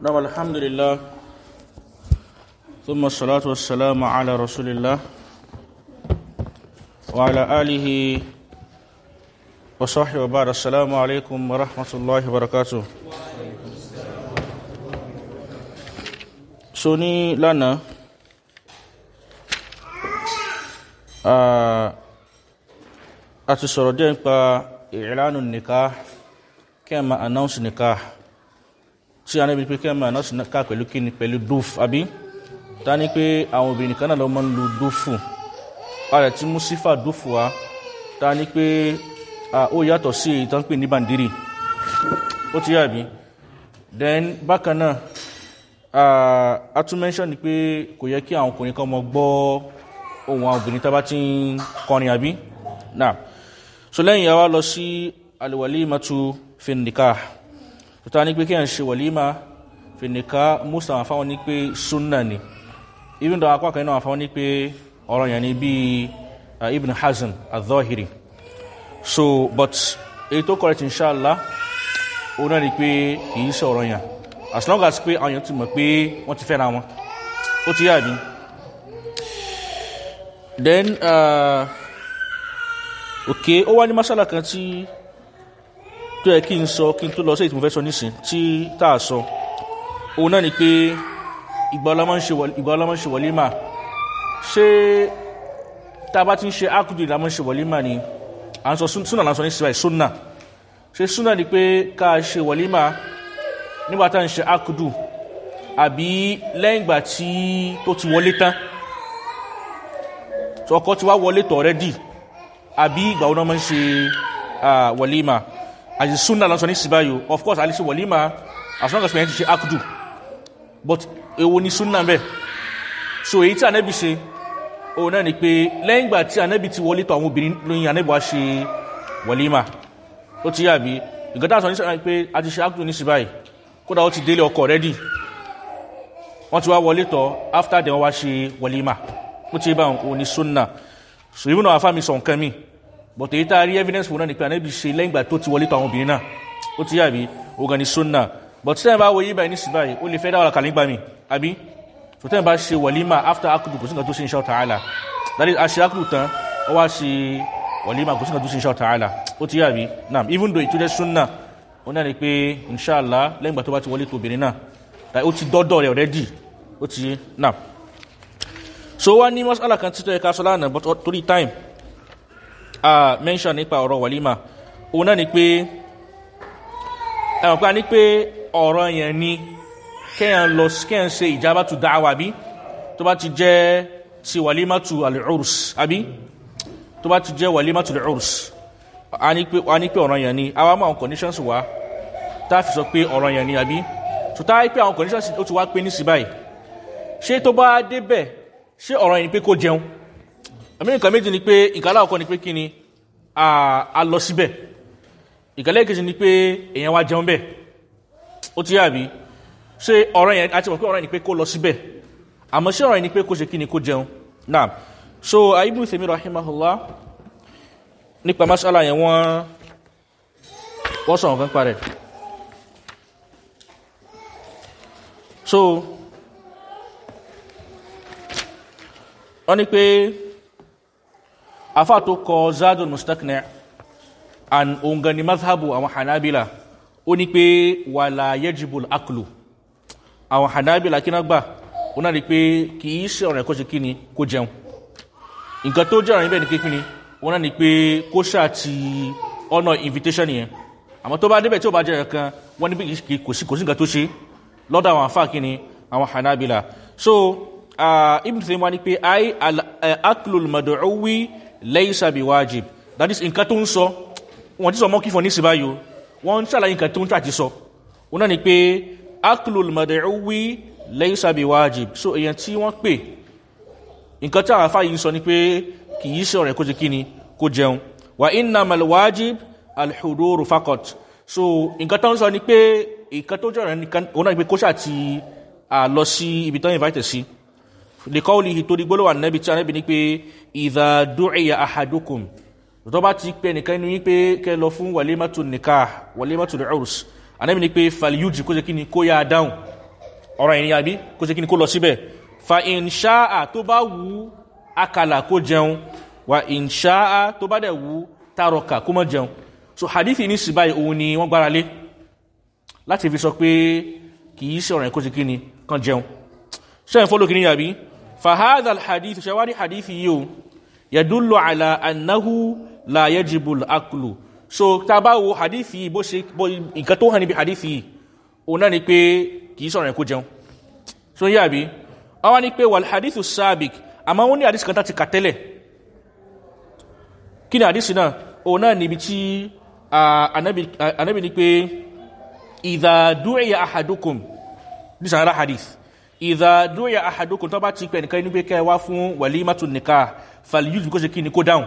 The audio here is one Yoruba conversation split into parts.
نعم الحمد لله ثم الصلاة والسلام على رسول الله وعلى آله وصحبه وبعد السلام عليكم ورحمة الله وبركاته سوني لنا àti sọ̀rọ̀ díẹ̀ nípa ìrìnlánù nìká kí tí a níbi pé kí a máa announce nìká pẹ̀lú kíni pẹ̀lú dúf àbí? Ta ní pé àwọn obìnrin kan náà lọ máa ń lu dúfù. A rẹ̀ tí mú sífà dúfù wá ta ní pé ó yàtọ̀ sí èyí tó ń pè ní bàndírì. Ó ti yàbí then bákan náà a tún mention ni pé kò yẹ kí àwọn ọkùnrin kan mọ gbọ́ ohun àwọn obìnrin tá bá ti ń kọrin àbí? Náà. So lẹ́yìn yàwá lọ sí tu finnika tó ta ní pé kíyàn ṣe wàlíma finnika musa àwọn afáwọn ní pé sunna ni. Even though apá kan náà afáwọn ní pé ọ̀rọ̀ yẹn ni bí ibn hazm al-zahiri. So but èyí tó correct inshallah ó náà ni pé kìí ṣe ọ̀rọ̀ yẹn. As long as pé àwọn yẹn ti mọ̀ pé wọ́n ti fẹ́ra wọn. Ó ti yà bí then uh, ok ó wá ní masala kan tí tó yẹ kí n sọ kí n tó lọ sí ìtìmọ̀ fẹ́ sọ nísìn tí tá a sọ òun náà ni pé ìgbà ọlọ́mọ ń ṣe wọlímà ṣé tá a bá ti ń ṣe ákùdù ìlàmọ́ ṣe wọlímà ni? À ń sọ súnà là ń sọ ní síbáì súnà. Ṣé súnà ni pé ká ṣe wọlímà nígbà tá à ń ṣe ákùdù? Àbí lẹ́yìn ìgbà tí tó ti wọlé tán? Ọkọ ti wá wọlé tọ̀ rẹ́dì àbí ìgbà máa ń ṣe wàlímà àti sunna lọ́sọ ní síbáyò of course alẹ́ sí wàlímà as long as we ti ṣe akudu but èwo ni sunna bẹ́ẹ̀? So èyí tí anẹ́bí ṣe òun náà ni pé lẹ́yìn ìgbà tí anẹ́bí ti wọlé tọ̀ àwọn obìnrin lóyìn anẹ́bí wá ṣe wàlímà ó ti yàbí ìgbà tá a sọ ní síbáyò pé a ti ṣe akudu ní síbáyò kódà ó ti délé ọkọ̀ rẹ́dì wọ́n ti wá wọlé tọ̀ after dem wá ṣe wàlímà ó ti bá òun ní sunna so even though àfáàmì sọ nǹkan mi but èyí tá a rí evidence fún náà ni pé ànábì ṣe lẹ́yìn ìgbà tó ti wọlé tó àwọn obìnrin náà. Ó ti yàbí ogan ni sunna but tẹ́yìn bá wo yí báyìí ní sí báyìí ó lè fẹ́ dáwọ́lá kàlí gbà mí àbí? So tẹ́yìn bá ṣe wọ̀límà after akudu kò sí nǹkan tó ṣe iṣẹ́ ọ̀tà àlà that is àṣẹ akudu tán ó wá ṣe wọ̀límà kò sí nǹkan tó ṣe iṣẹ́ ọ̀tà àlà ó ti yàbí náà even though ìtújẹ́ sunna ó náà ni pé inshallah lẹ́yìn ìgbà tó bá ti wọlé tó obìnrin náà so wá ní masala kan títọ́ ẹ̀ka sọ́lá náà time mention nípa ọ̀rọ̀ wàlímà òun náà ni pé ẹ̀wọ̀n pa ní pé ọ̀rọ̀ yẹn ni kẹ́yàn lọ kẹ́yàn se ìjábá tu dáwà bí tó bá ti jẹ́ ti wàlímà tu alìrùs àbí? Tó bá ti jẹ́ wàlímà tu alìrùs a ní pé ọ̀rọ̀ yẹn ni. Àwọn àmọ́ àwọn conditions wá tá a fi sọ pé ọ̀rọ̀ yẹn ni àbí? Tó tá a pé àwọn conditions ó ti wá pé ní sí ṣé tó bá débẹ̀ ṣé ọ̀rọ̀ yìí ni pé kó jẹun amẹ́ríkà méjì ni pé ìkàlá ọkọ̀ ni pé kí ni a lọ síbẹ̀. Ìkàlá ìkejì ni pé èèyàn wá jẹun bẹ́ẹ̀. Ó ti yàbí ṣé ọ̀rọ̀ yẹn àti mọ̀ pé ọ̀rọ̀ yẹn ni pé kó lọ síbẹ̀. Àmọ́ ṣé ọ̀rọ̀ yẹn ni pé kó ṣe kí ni kó jẹun? Náà so ibn tèmi rahimahullah nípa masala yẹn wọ́n wọ́n sọ̀rọ̀ kan parẹ̀. So wọ́n ní pé afá tó kọ zadun mustakne and ongani mazhabu àwọn hanabila. Ó ní pé wàlá yẹjibul aklu. Àwọn hanabila kí náà gbà? Ó náà ní pé kì í ṣe ọ̀rọ̀ ẹ̀kọ́ ṣe kí ni? Kó jẹun. Nǹkan tó jẹ́ ọ̀rọ̀ níbẹ̀ ní kékeré ó náà invitation yẹn. Àmọ́ tó bá débẹ̀ tí ó bá jẹ́ ẹ̀kan wọ́n ní bí kò sí nǹkan tó ṣe. Lọ́dọ̀ àwọn afá kí ni? Hanabila. So uh, ibn wá ní pé ai al-aklul mad'uwi laysa biwajib. That is nǹkan tó ń sọ wọ́n ti sọ mọ́ kí fọ́ ní síbáyò wọ́n ń ṣàlàyé nǹkan tó ń tàti sọ. Wọ́n náà ni pé aklul mad'uwi laysa biwajib. So èyàn tí wọ́n pè nǹkan tí àwọn afáyí ń sọ ni pé kì í ṣe ọ̀rẹ́ kó jẹ kí ni kó jẹun. Wa innamal wajib al-huduru faqat. So nǹkan tó ń sọ ni pé nǹkan tó nìkan òun náà ni pé kó ṣáà ti lọ sí ibi tán invite sí. Likọ́ọ̀lì torí gbólówà nẹ́bi tí a nẹ́bi ní pé ìdádúrẹ̀yà àhàdùkùn tó bá ti pẹ́ nìkan inú yí pé kẹ́ lọ fún wàlémàtò nìka wàlémàtò rẹ̀ọ́rùs anẹ́bi ní pé fàlìyújì kó jẹ́ kí ni? Kó yá dáhùn. Ọ̀rọ̀ ẹ̀yìn àbí? Kó ṣe kí ni? Kó lọ síbẹ̀. Fa ìṣáà tó bá wú akàlà kó jẹun. Wa ìṣáà tó bá dẹ̀ wú tààrọ̀kà kó mọ́ jẹun. So hadithi ní síbáyì òun ni wọ́n gbára lé. Láti fi sọ pé kì í ṣe ọ̀rọ̀ ẹ̀kọ́ ṣe kí ni? Kan jẹun. Ṣe fọ́lọ́ kí ni yàbí hadith wá ní hadithi yìí o yadullu ala annahu la yajibul aklu so ta bá wo hadithi bó ṣe nǹkan tó hàn níbi hadithi òun ni pé kìí sọ̀rọ̀ ẹ̀kú jẹun. So yí àbí? Àwọn ni pé wàlhadithu sabik àmọ́ wọ́n ní àdísì kan tàti kà tẹ́lẹ̀. Kí ni àdísì náà? Òun náà níbi tí anábì ni pé ìdàdúrẹ̀yà àhàdókùn dísà ara hadith ìdàdúrẹ̀yà àhàdókùn tó bá ti pẹ̀ nìkan ní pé kẹwa fún wàlímàtún nìka fàlìyùjú kó ṣe kí ni kó dáhùn.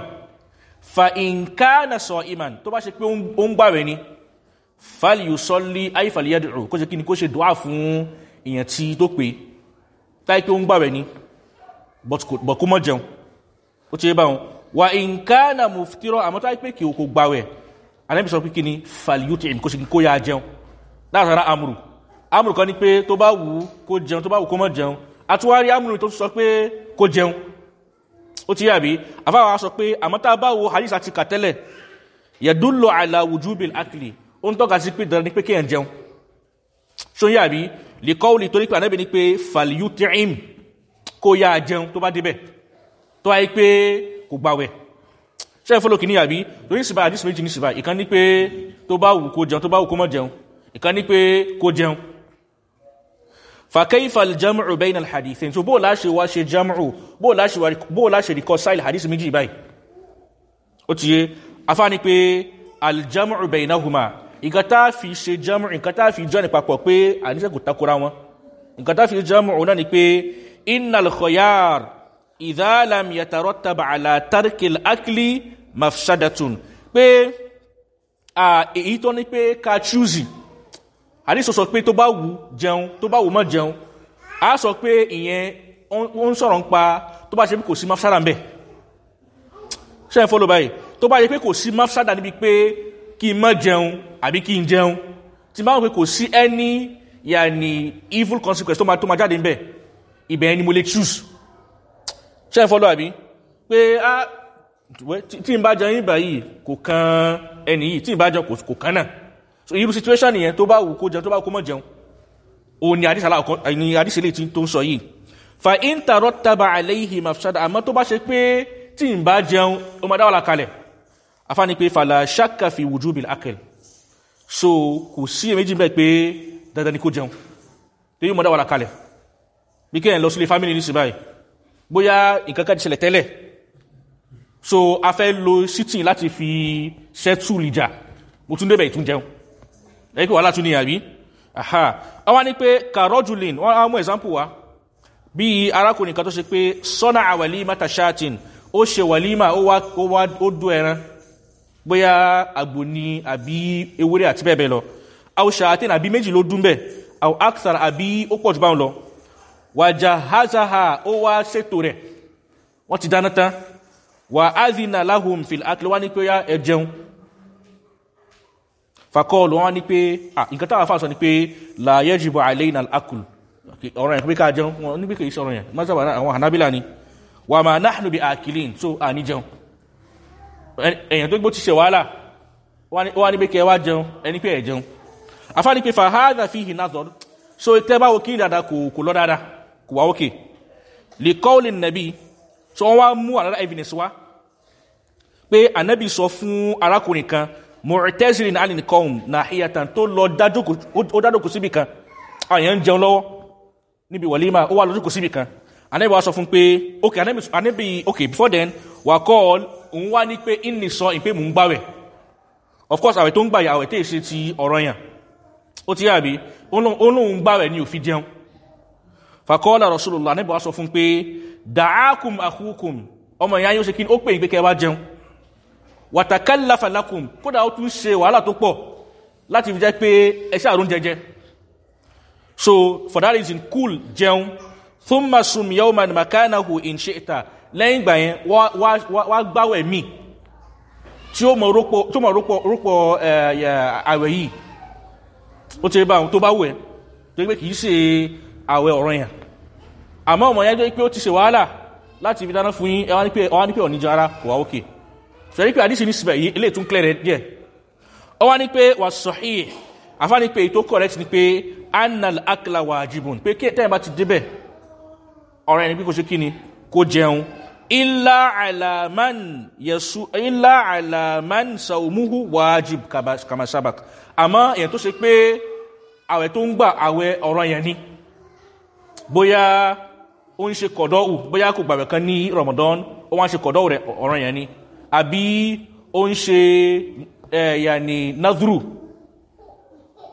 Fa ìǹkánà sọ iman tó bá ṣe pé ó ń gbàwẹ̀ ni fàlì yóò sọ́lé ayífàlì yẹ́dùrù kó ṣe kí ni kó ṣe dùá fún èèyàn tí tó pé táì pé ó ń gbàwẹ̀ ni bọ̀ kó mọ́ jẹun. Ó ti bá wọn. Wà nǹkan fìtírọ àmọ́ táì pé kí o kò gbàwẹ̀ anábì sọ pé kí ni fàlì yóò tẹ̀ kó ṣe kí kó yá jẹun. Látara amúrù amúrù kan ní pé tó bá wù kó jẹun tó bá wù kó mọ́ jẹun. Àtúwárí amúrù tó sọ pé kó jẹun. Ó ti yàbí àfáwà sọ pé àmọ́ tá a bá wo hadith àti kàtẹ́lẹ̀ yẹ̀dúlò àlàwùjúbìl akili ó ń tọ́ka sí pé dandan ní pé kéèyàn jẹun. Ṣó ń yàbí lè kọ́ lè torí pé ànábì ní pé fàlìyútìrìm kó yá jẹun tó bá débẹ̀. Tó wáyé pé kò gbàwẹ̀. Ṣe é fọ́lọ́kì ní yàbí torí síbá àdísì méjì ní síbá ìkan ní pé tó bá wù kó jẹun tó bá wù kó mọ́ jẹun. Ìkan ní pé kó jẹun fàkẹ́yìfà jamu bẹ́yìn alhadithin so bóò láṣe wá ṣe jamu bóò láṣe rí kọ́ sáìlì hadisi méjì báyìí. Ó ti yé? Afá ni pé aljamu bẹ̀yìnahuma nǹkan tá fi ṣe jamu nǹkan tá fi jọ́ ní papọ̀ pé àníṣẹ́ kò takora wọn. Nǹkan tá fi jamu náà ni pé inna alkhoyar ìdáàlam yàtàrọ́ taba àlà tarkil akli mafsadatun. Pé èyí tó ní pé ká chúùsì àdísọ sọ pé tó bá wù jẹun tó bá wù mọ́ jẹun. A sọ pé ìyẹn ó ń sọ̀rọ̀ ń pa tó bá ṣe pé kò sí mafsada ń bẹ̀. Ṣe ń fọ́lọ́ báyìí? Tó bá yẹ pé kò sí mafsada níbi pé kí n mọ́ jẹun àbí kí n jẹun tí bá wọn pé kò sí any yàní evil consequence tó máa tó máa jáde ń bẹ̀ ibẹ̀ ni mo lè choose. Ṣe ń fọ́lọ́ àbí? Pé a tí n bá jẹun yìí báyìí kò kan ẹni yìí tí n bá jẹun kò kan náà so irú situation yẹn tó bá wù kó jẹun tó bá kó mọ́ jẹun o ní àdísẹ́lẹ̀ tí tó ń sọ yìí. Fa intarọ́ taba aléhì mafsada àmọ́ tó bá ṣe pé tí n bá jẹun o ma dáwọ́la kalẹ̀. Afá ni pé fàlà ṣáka fi wùjú bil akẹl so kò sí èméjì bẹ́ẹ̀ pé dandan ni kó jẹun. Tó yí mọ́ dáwọ́la kalẹ̀. Bí kẹ́yìn lọ sílé family ní síbáyì bóyá nǹkan ká ṣẹlẹ̀ tẹ́lẹ̀. So a fẹ́ lo sitting láti fi ṣẹ́tù lìjà mo tún débẹ̀ ìtún jẹun ẹ̀kí wà látún ní àbí? Àhá ọwá ní pé karojulin wọ́n á mú example wá. Bí arákùnrin kan tó ṣe pé sọ́nà àwàlí mata shatin ó ṣe wàlímà ó dú ẹran. Bóyá àgbò ní àbí ewúrẹ́ àti bẹ́ẹ̀ bẹ́ẹ̀ lọ. Àwọn shatin àbí méjì ló dún bẹ́ àwọn aksar àbí ó fakọọlù wọn ni pé nǹkan táwọn afáàsọ ni pé láyé jùbọ àìlẹ́yìn al'akul. Ọ̀rọ̀ yẹn pé ká jẹun wọn ní pé kìí sọ̀rọ̀ yẹn. Mọ́sábà àwọn hanabila ni. Wà máa náà bí àkìlín tó à ní jẹun. Èyàn tó gbó ti ṣe wàhálà wọ́n ní pé wá jẹun ẹni pé ẹ̀ jẹun. Afá ni pé fàhádà fi hì náà so tẹ́ bá wo kí dada kò lọ dada kò wá òkè lè kọ́ọ̀lì nàbí so wọ́n wá mú àrárá evidence wá. Pé ànábì sọ fún arákùnrin kan mọ̀rẹ̀tẹ́sìrì náà ní kọ́ùn náà híyàtàn tó lọ dájókò síbì kan. Àyàn ń jẹun lọ́wọ́ níbi wàlímà ó wà lójókò síbì kan. Anẹ́bí wá sọ fún pé ok anẹ́bí ok before then wà kọ́ òun wá ní pé inni sọ ìpé mú ń gbáwẹ̀ of course àwẹ̀ tó ń gbà yà àwẹ̀ tẹ́ ṣe ti ọ̀rọ̀ yàn. Ó ti yàbí olóhun gbáwẹ̀ ní òfin jẹun. Fàkọ́ọ́lá rasulullah anẹ́bí wá sọ fún pé dàákùm àkúkùm ọmọ ìyá yóò ṣe kí ó pè ìgbé kẹwàá jẹun wàtàkàlà fàlákùn kódà ó tún ṣe wàhálà tó pọ̀ láti fi jẹ́ pé ẹṣẹ́ àrùn jẹjẹ so for that reason cool jẹun. Thumma sum yawman makanahu in shi'ta. Lẹ́yìn ìgbà yẹn wá gbáwẹ̀ mí tí ó mọ̀ rúpọ̀ àwẹ̀ yìí. Ó ti bá tó bá wẹ̀ tó gbé kìí ṣe àwẹ̀ ọ̀rọ̀ yẹn. Àmọ́ ọmọ yẹn jẹ́ pé ó ti ṣe wàhálà láti fi dáná fún yín ẹwà ní pé ọwá ní pé ọ̀ní jẹ́ ara kò wá òkè sọ ní pé àdísì ní síbẹ̀ yìí ilé tún clear rẹ̀ díẹ̀ ọwá ní pé wà sọ̀hí àfá ní pé ètò correct ni pé annal akla wajibun. Pé kí tẹ́yìn bá ti débẹ̀ ọ̀rọ̀ ẹni bí kò ṣe kí ni? Kó jẹun. Ilá alaman yẹsu ilá alaman saumuhu wajib kamasabak àmọ́ èyàn tó ṣe pé àwẹ̀ tó ń gbà àwẹ̀ ọ̀rọ̀ yẹn ni. Bóyá ó ń ṣe kọ̀dọ́wù bóyá kò gbàgbẹ̀ kan ní ramadan ó wá ń ṣe kọ̀dọ́wù rẹ̀ ọ̀rọ̀ yẹn ni àbí ó ń ṣe ẹ̀yà ní nazuru.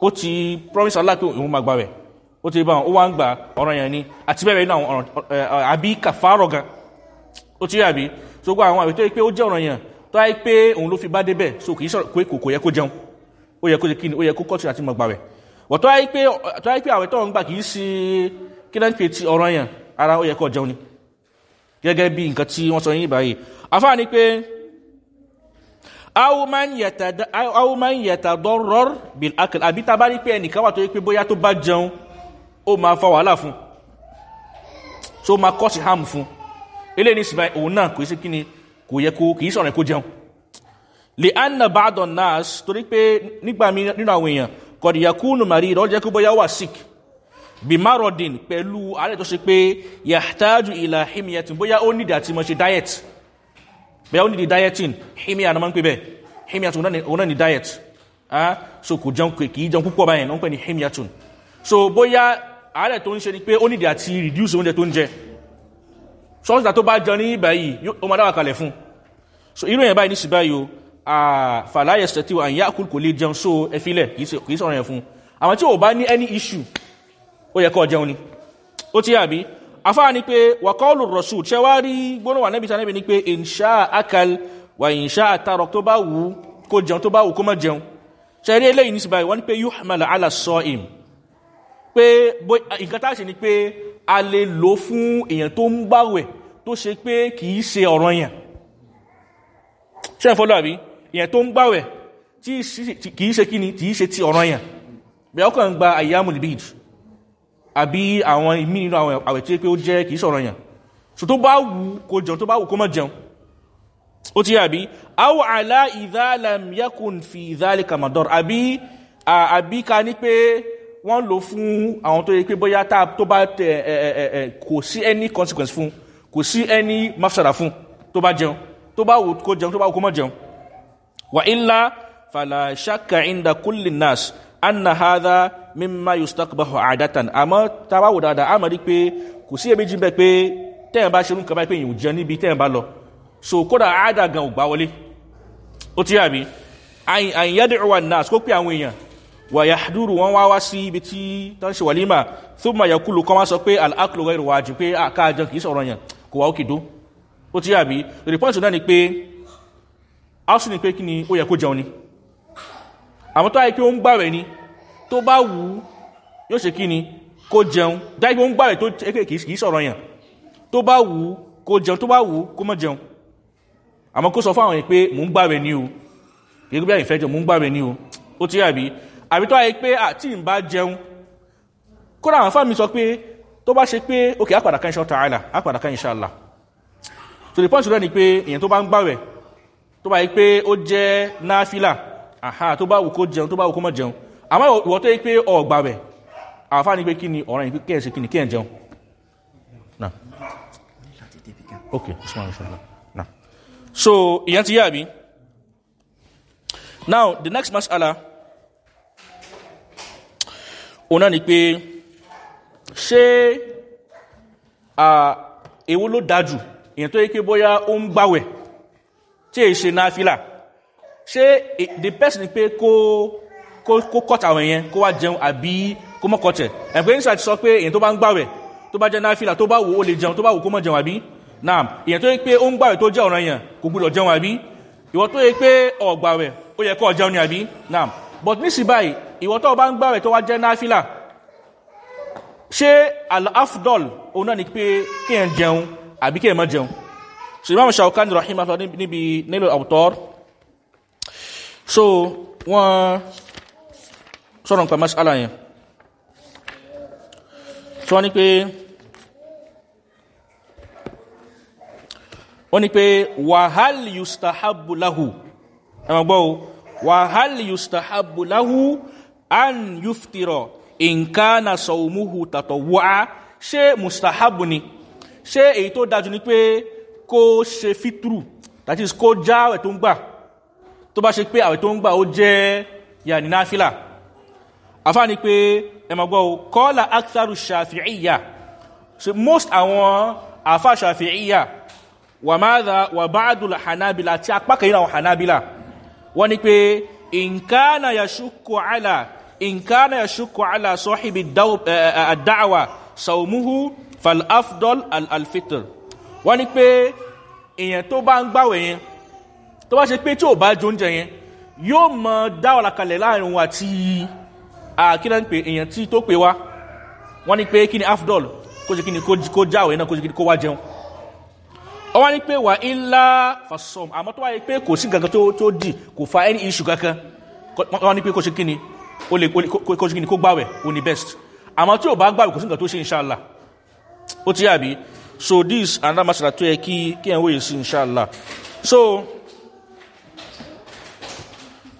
Ó ti promise allah pé òun máa gbàwẹ̀ ó ti bá wọn ó wá ń gbà ọ̀rọ̀ yẹn ni. Àti bẹ́ẹ̀ bẹ́ẹ̀ náà ọ̀rọ̀ àbí kàfárọ̀ gan. Ó ti rí àbí? Tó gba àwọn àwẹ̀ tó yẹ pé ó jẹ́ ọ̀rọ̀ yẹn tó yẹ pé òun ló fi bá débẹ̀ so kì í sọ̀rọ̀ pé kò yẹ kó jẹun. Ó yẹ kó ṣe kíni ó yẹ kó kọ́tù àti mọ̀ gbàwẹ̀ wọ́n tó yẹ pé àwẹ̀ tó ń gbà kì í ṣe kí náà pè ti ọ̀rọ̀ yẹn ara ó yẹ kó jẹun ni. Gẹ́gẹ́ bí nǹkan tí wọ́n sọ yín báyìí. Afá ni pé awuman yẹta dọ́rọ́r bil akil àbí tá a bá rí pé ẹnìkan wà tó yẹ pé bóyá tó bá jẹun ó máa fa wàhálà fún so máa kọ́ sí ham fún eléyìí ní sinmi òun náà kò sí kíni kò yẹ kó kì í sọ̀rọ̀ kó jẹun. Lè anna bàdàn nas torí pé nígbà mi nínú àwọn èèyàn kọ̀dìyàkúnù màrí ìrọ́jẹ́ kó bóyá wà sick. Bí marodin pẹ̀lú ààrẹ tó ṣe pé yàtájú ìlà himiyatin bóyá ó nídìí àti mọ̀ ṣe diet bóyá ó nídìí dieting himia na máa ń pè bẹ́ẹ̀. Himiatun òun náà ni diet. Ah so kò jẹun kì í jẹun púpọ̀ báyìí wọ́n pè ní himiatun so bóyá ààrẹ tó ń ṣe ni pé ó nídìí àti reduce oúnjẹ tó ń jẹ. Sọ́ọ́sìtà tó bá jẹun ní báyìí ó máa dáwà fún so irú yẹn báyìí ní sí báyìí o fàlàyé ṣẹ̀tì àyà kò lè jẹun so ẹfilẹ̀ kì í sọ̀rọ̀ yẹn fún àwọn tí ò bá ní any issue ó yẹ kọ́ jẹun ni. Ó tí àbí afáà ni pé wàkọ́ọ̀lù rọ̀sù ṣe wá rí gbónú wà nẹ́bí sanẹ́bí ni pé ìṣá akal wà ìṣá àtàrọ̀ tó bá wù kó jẹun tó bá wù kó mọ́ jẹun. Ṣe rí eléyìí ní sí báyìí wọ́n ní pé yóò hàmàlà àlà sọ ìm pé ni pé a lè lò fún èèyàn tó ń gbàwẹ̀ tó ṣe pé kì í ṣe ọ̀rọ̀ yẹn ṣe ń fọ́lọ́ àbí? Èèyàn tó ń tí kì í ṣe kíni kì í ṣe ti ọ̀rọ̀ yẹn bí ọkàn gba àbí àwọn ìmí nínú àwọn àwẹ̀ tí pé ó jẹ́ kìí sọ̀rọ̀ yàn. So tó bá wù kó jẹun tó bá wù kó mọ́ jẹun. Ó ti àbí? Awọ àlá ìdálàmíyàkùn fi ìdálẹ̀ kamadọ́r àbí àbí ká ní pé wọ́n lò fún àwọn tó yẹ pé bóyá tó bá tẹ kò sí any consequence fún kò sí any mafsada fún tó bá jẹun. Tó bá wù kó jẹun tó bá wù kó mọ́ jẹun. Wà ilá fàlàṣàkà ìndà kúlì anna hadha mimma yustakbahu adatan. Àmọ́ tabawo dáadáa a mọ̀ rí pé kò sí èméjì bẹ́ẹ̀ pé tẹ́yìn bá ṣe ń kaba pé èyàn jẹun níbi tẹ́yìn bá lọ. So kódà àádà gan ò gbá wọlé. Ó ti yàbí àyìnyẹ́dẹ̀ wà náà kó pé àwọn èèyàn. Wà yà dúró wọn wá wá sí ibi tí tán ṣe wàlímà tó mọ̀ yà kúlù wá sọ pé alákùlù rẹ̀ wà jù pé àkáàjọ kì í sọ̀rọ̀ yàn kò wá òkè dó. Ó ti yàbí rìpọ́ǹtì náà ni pé áṣù ni pé kí ni ó yẹ kó jẹun ni. Àmọ́ ayé pé ó ń gbàwẹ̀ ni tó bá wù ú yóò ṣe kí ni kó jẹun. Dájú ó ń gbàwẹ̀ tó kìí sọ̀rọ̀ yàn. Tó bá wù ú kó jẹun. Tó bá wù ú kó mọ́ jẹun. Àmọ́ kó sọ fún àwọn yẹn pé mò ń gbàwẹ̀ ni o. Gẹ́gẹ́ bí àyè fẹ́ jẹun mò ń gbàwẹ̀ ni o. Ó ti àbí àbí tó ayé pé àti ń bá jẹun. Kódà àwọn fáàmì sọ pé tó bá ṣe pé òkè àpàdà kan ṣọ́ tààlà àpàdà kan ìṣàlà so the point rẹ̀ ni pé èèyàn tó bá ń gbàwẹ̀ tó bá yí pé ó jẹ́ náfìlà àhá tó bá wù kó jẹun tó bá wù kó mọ́ jẹun àmọ́ ìwọ̀ tó yí pé ọgbà rẹ̀ àfá ní pé kí ni ọ̀rọ̀ ìpín kẹ́ẹ̀ṣe kí ni kẹ́ẹ̀ jẹun. Náà. Ok usman inshallah náà. So ìyẹn ti yá now the next masala ọ̀nà ni pé ṣé èwo ló dájú èyàn tó yí pé bóyá ó ń gbáwẹ̀ tí è ṣe náà fílà ṣé the person pé kó kó kọ́ta àwọn èèyàn kó wá jẹun àbí kó mọ́ kọ́tẹ̀ ẹ̀pẹ́ ní sàti sọ pé èyàn tó bá ń gbàwẹ̀ tó bá jẹ́ náfìlà tó bá wù ó lè jẹun tó bá wù kó mọ́ jẹun àbí? Náà èyàn tó yẹ pé ó ń gbàwẹ̀ tó jẹ́ ọ̀ràn yẹn kò gbúdọ̀ jẹun àbí? Ìwọ tó yẹ pé ọ̀gbàwẹ̀ ó yẹ kó jẹun ni àbí? Náà but ní sí báyìí ìwọ tó bá ń gbàwẹ̀ tó wá jẹ́ náfìlà ṣé al-afdol òun náà ni pé kéèyàn jẹun àbí kéèyàn mọ́ jẹun? So imam shaukan rahimahullah níbi nílò àwùtọ́ so wọ́n sọ̀rọ̀ nǹkan masala yẹn. Wọ́n ní pé wọ́n ní pé wàhálì yustahabu lahu? Ẹmọ gbọ́ o. Wàhálì yustahabu lahu an yuftiro nkana sọ̀umuhu tàtọ̀ wá ṣé mustahabu ni? Ṣé èyí tó dájú ni pé kó ṣe fitru that is kó já àwẹ̀ tó ń gbà? Tó bá ṣe pé àwẹ̀ tó ń gbà ó jẹ́ yàní náfìlà àfá ni pé ẹmọ̀gbọ́ kọ́lá aktharu shafi'iyya. So most àwọn àfá shafi'iyya wà máa wà báàdùl hanabila tí apá kẹyìn àwọn hanabila wọ́n ni pé ìǹkánà ya ṣukú àlà ìǹkánà ya ṣukú àlà sọ́hìbì dáwà saumuhu falafdol alfitr wọ́n ni pé èèyàn tó bá ń gbáwẹ̀ yẹn tó bá ṣe pé tí ò bá jóúnjẹ yẹn yóò mọ dáwàlà kalẹ̀ láàárín wọn àti àkílẹ̀ ń pè èèyàn tí tó pè wá? Wọ́n ní pé kí ni afdol? Kó ṣe kí ni kó jáwẹ̀ náà kó ṣe kí ni kó wá jẹun. Ọ wá ní pé wà ilá fasom àmọ́ tó wáyé pé kò sí gangan tó dì kò fa any issue kankan. Wọ́n ní pé kó ṣe kí ni ó lè kó ṣe kí ni kó gbáwẹ̀ ó ní best. Àmọ́ tí ò bá gbáwẹ̀ kò sí nǹkan tó ṣe yàbí so this another masala tó yẹ kí kí ẹ̀ ń sí inshallah so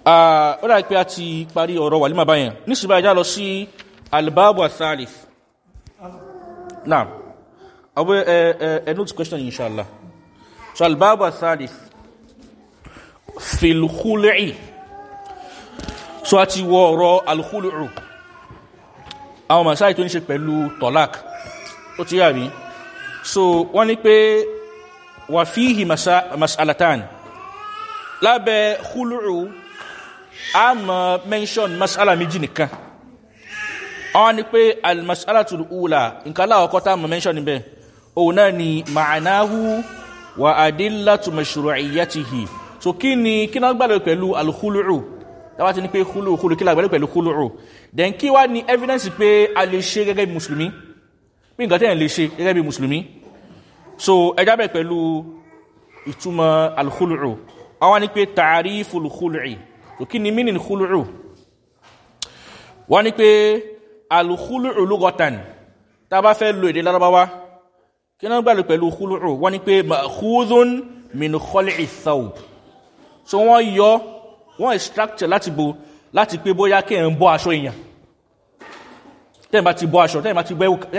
ó dà pé a ti parí ọ̀rọ̀ wà límà báyẹn nísìbá ẹjá lọ sí albabu athalif náà ọwọ́ ẹ note question inshallah. So albabu athalif filhul'i so a ti wọ ọ̀rọ̀ alhul'u àwọn masáì tó ń ṣe pẹ̀lú tọ́lák. Ó ti yà mí. So wọ́n ní pé wà fíhì masalatan. Lábẹ́ hul'u a mọ̀ mention masala méjì nìkan. Àwọn ni pé almasala tó ula nǹkan láwọ́kọ́ tá mọ̀ mention níbẹ̀ òun náà ni ma'anahu wa adilla tó mashru'iyyatihi. So kí ni kí náà gbàlẹ̀ pẹ̀lú alhulu'u tàbá ti ní pé hulu'u hulu kí lágbàlẹ̀ pẹ̀lú hulu'u then kí wá ní evidence pé a lè ṣe gẹ́gẹ́ bí musulmi bí nǹkan tẹ́yìn lè ṣe gẹ́gẹ́ bí musulmi so ẹjá bẹ̀ pẹ̀lú ìtumọ̀ alhulu'u àwọn ni pé ta'arifu alhulu'i so kí ni mínìn khulu'u? Wọ́n ní pé alkhulu'u lugatan ta bá fẹ́ lo èdè larabawa kí náà gbàlù pẹ̀lú khulu'u? Wọ́n ní pé ma'khudhun min khul'i thawb. So wọ́n yọ wọ́n extract láti bo láti pé bóyá kí ẹ̀ ń bọ́ aṣọ èèyàn. Tẹ́yìn ti bọ́ aṣọ tẹ́yìn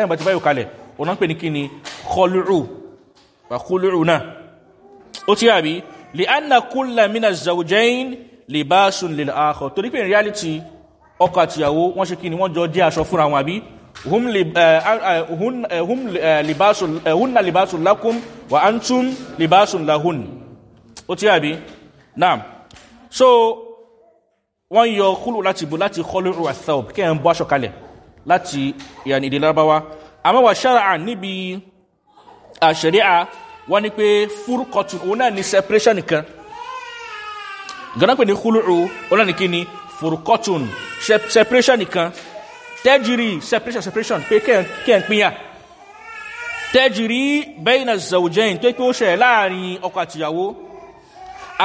bá ti báyò kalẹ̀ ọ̀nà ń pè ní kí ni? Khulu'u. Wa khulu'u náà. Ó tí àbí? Li anna kulla mina zawjain libasun lil akhar. Torí pé in reality ọkọ àtìyàwó wọ́n ṣe kí ni wọ́n jọ jẹ́ aṣọ fúnra wọn àbí? Hunna libasun lakum wa antum libasun lahun. Ó tí àbí? Náà so wọ́n yọ kúrò láti bò láti kọlùrù àtàwọ̀ kí ẹ̀ ń bọ́ aṣọ kalẹ̀ láti ìyàn ìdè larabawa àmọ́ wà ṣára níbi àṣẹ̀ríà wọ́n ní pé fúrúkọtù òun ní separation nìkan pè ní kúlùú ọ̀nà ní kíni furukọ́tún separation nìkan. Tẹ́jìrì separation separation. Pé kẹ́ ń pínyà tẹ́jìrì bẹ́yìn zaujain tó pé ó ṣẹ̀ láàárín ọkọ̀ àtìyàwó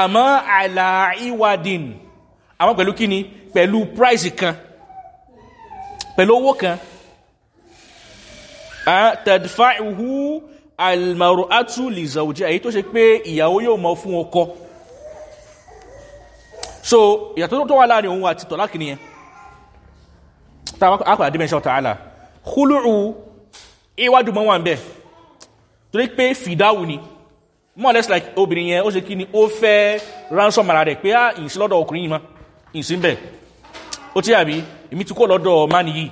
àmọ́ àlàíwádìn àwọn pẹ̀lú kíni pẹ̀lú price kan. Pẹ̀lú owó kan. Tẹ̀dfáìhú almaru'atu li zaujai èyí tó ṣe pé ìyàwó yóò mọ so ìyàtọ̀ tó wà láàárín òun àti tọ̀láàkì nìyẹn. Tàbí àdímẹ́ṣọ́ tààlà húlùrù ìwájú mọ́ wà ń bẹ̀ torí pé fìdáwù ni. More or less like obìnrin yẹn ó ṣe kí ni ó fẹ́ ransom ara rẹ̀ pé á ìsí lọ́dọ̀ ọkùnrin yìí ma ìsí bẹ̀ ó tí àbí èmi ti kó lọ́dọ̀ mani yìí.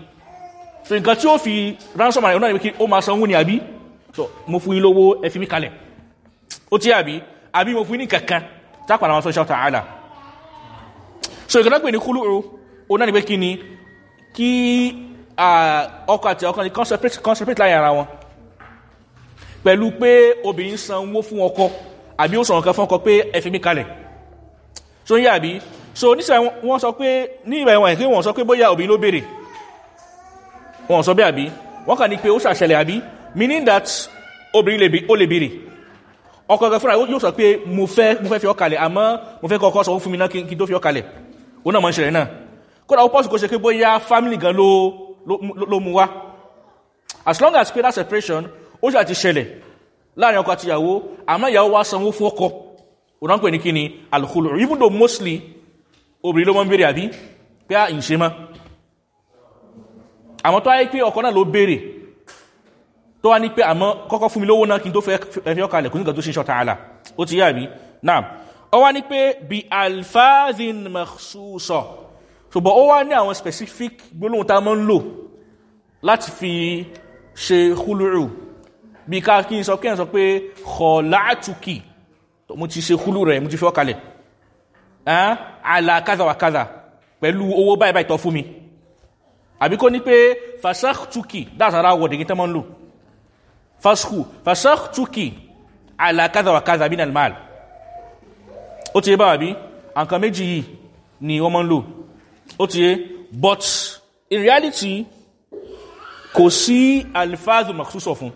So nǹkan tí ó fi ransom ara rẹ̀ náà ni pé ó máa sanwó ni àbí? So mo fún yín lówó ẹ fi mí kalẹ̀. Ó tí àbí àbí mo fún yín ní kankan tápàdà wọn sọ́ṣọ́ tààlà so ìgbàdá pè ní kúlùrù ó náà ni pé kí ni? Kí ọkọ àti ọkọ ni concentrate láyé ara wọn. Pẹ̀lú pé obìnrin sanwó fún ọkọ àbí ó sọ̀rọ̀ kan fún ọkọ pé ẹ fi mí kalẹ̀. So ń yà bí so nísìnyí wọ́n sọ pé ní ìbẹ̀ wọn ìpín wọn sọ pé bóyá obìnrin ló béèrè. Wọn sọ bí àbí? Wọ́n kà ní pé ó ṣàṣẹlẹ̀ àbí? Meaning that obìnrin ó lè béèrè. Ọkọ ọgọ fúnra yóò sọ pé mo fẹ́ fi ọkalẹ̀ àmọ́ mo fẹ́ kọ́kọ́ sọ fún mi náà kí tó fi ọkalẹ̀ ó náà mọ́ ṣẹlẹ̀ náà. Kódà ó pọ́sù kó ṣe pé bóyá family gan ló mú wá. As long as pé that separation ó ṣe àti ṣẹlẹ̀ láàárín ọkọ àti ìyàwó àmọ́ ìyàwó wá sanwó fún ọkọ. Òun pè ní kí ni alkhulu. Even though mostly obìnrin ló mọ́ ń bèèrè àbí? Pé à ń ṣe mọ́. Àmọ́ tó ayé pé ọkọ náà ló bèèrè tó wá ní pé àmọ́ kọ́kọ́ fún mi lówó náà kí n tó fẹ́ fi ọkàlẹ̀ kò ní nǹkan tó ṣe ṣọ́ta àlà ó ti yá àbí? Náà ó wá ní pé bí alfazin makhsusa. Ṣùgbọ́n ó wá ní àwọn specific gbólóhùn tá a máa ń lò láti fi ṣe húlùrù bí ká kí n sọ kí n sọ pé kọ̀láàtùkì mo ti ṣe húlù rẹ̀ mo ti fi ọkàlẹ̀ àlà kádàwàkádà pẹ̀lú owó báyìí tọ́ fún mi. Àbí kó ní pé fasaktuki dáàsára wọ̀dẹ̀ kí tẹ́mọ́ ń lò. Fasku fasaktuki àlà kádàwàkádà bí nàlmáàlì ó ti yé báwà bí méjì yìí ni wọ́n mọ́ ń lò. Ó ti yé? But in reality kò sí alifáàzù maksusọ fún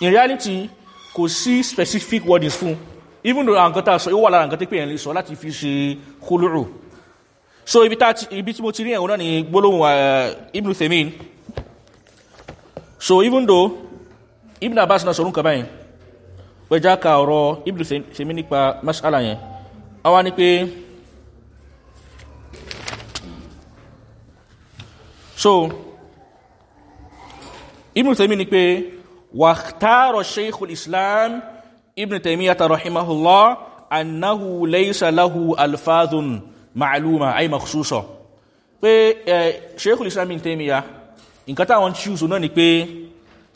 in reality kò sí specific wordings fún. Even though àǹkan tá a sọ yóò wà lára àǹkan tí pé yẹn lè sọ láti fi ṣe kúlùrù so ibi tí mo ti rí ẹ̀wọ̀n náà ni gbólóhùn ibn themin so even though ibn abbas náà sọ̀rọ̀ nǹkan báyìí wẹ́já ka ọ̀rọ̀ ibn themin nípa masala yẹn. Àwa ni pé so ibn themin ni pé wàhtárọ̀ sheikhul islam ibn taimiyyata rahimahullah annahu laysa lahu alfazun ma'aluma ay makhsusa. Pé sheikhul islam ibn taimiyya nǹkan táwọn choose náà ni pé a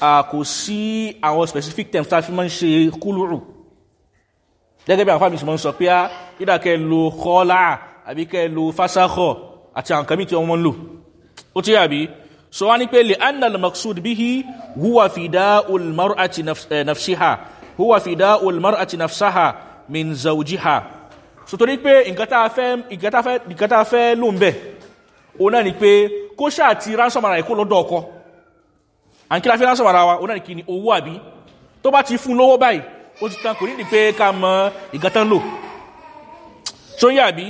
kò sí àwọn specific terms tá fi máa ń ṣe kúlùrù. Gẹ́gẹ́ bí àwọn fámìsì máa ń sọ pé á ìdákẹ́ lo kọ́lá àbí kẹ́ lo fásákọ̀ àti àwọn kàmí tí wọ́n ń lò. Ó tí yàbí so wá ní pé lè annal maksud bihi huwa fida ulmar'ati nafsiha huwa fida ulmar'ati nafsaha min zawjiha. So torí pé nǹkan tá fẹ́ nǹkan tá a fẹ́ ló ń bẹ̀ ó náà ni pé kó ṣáà ti ransom ara ẹ̀kọ́ àǹkí la fi ransom ara wa? Ó náà ni kí ni owó àbí? Tó bá ti fún lówó báyìí ó ti tán kò ní di pé ká mọ nǹkan tán lò. So yà bí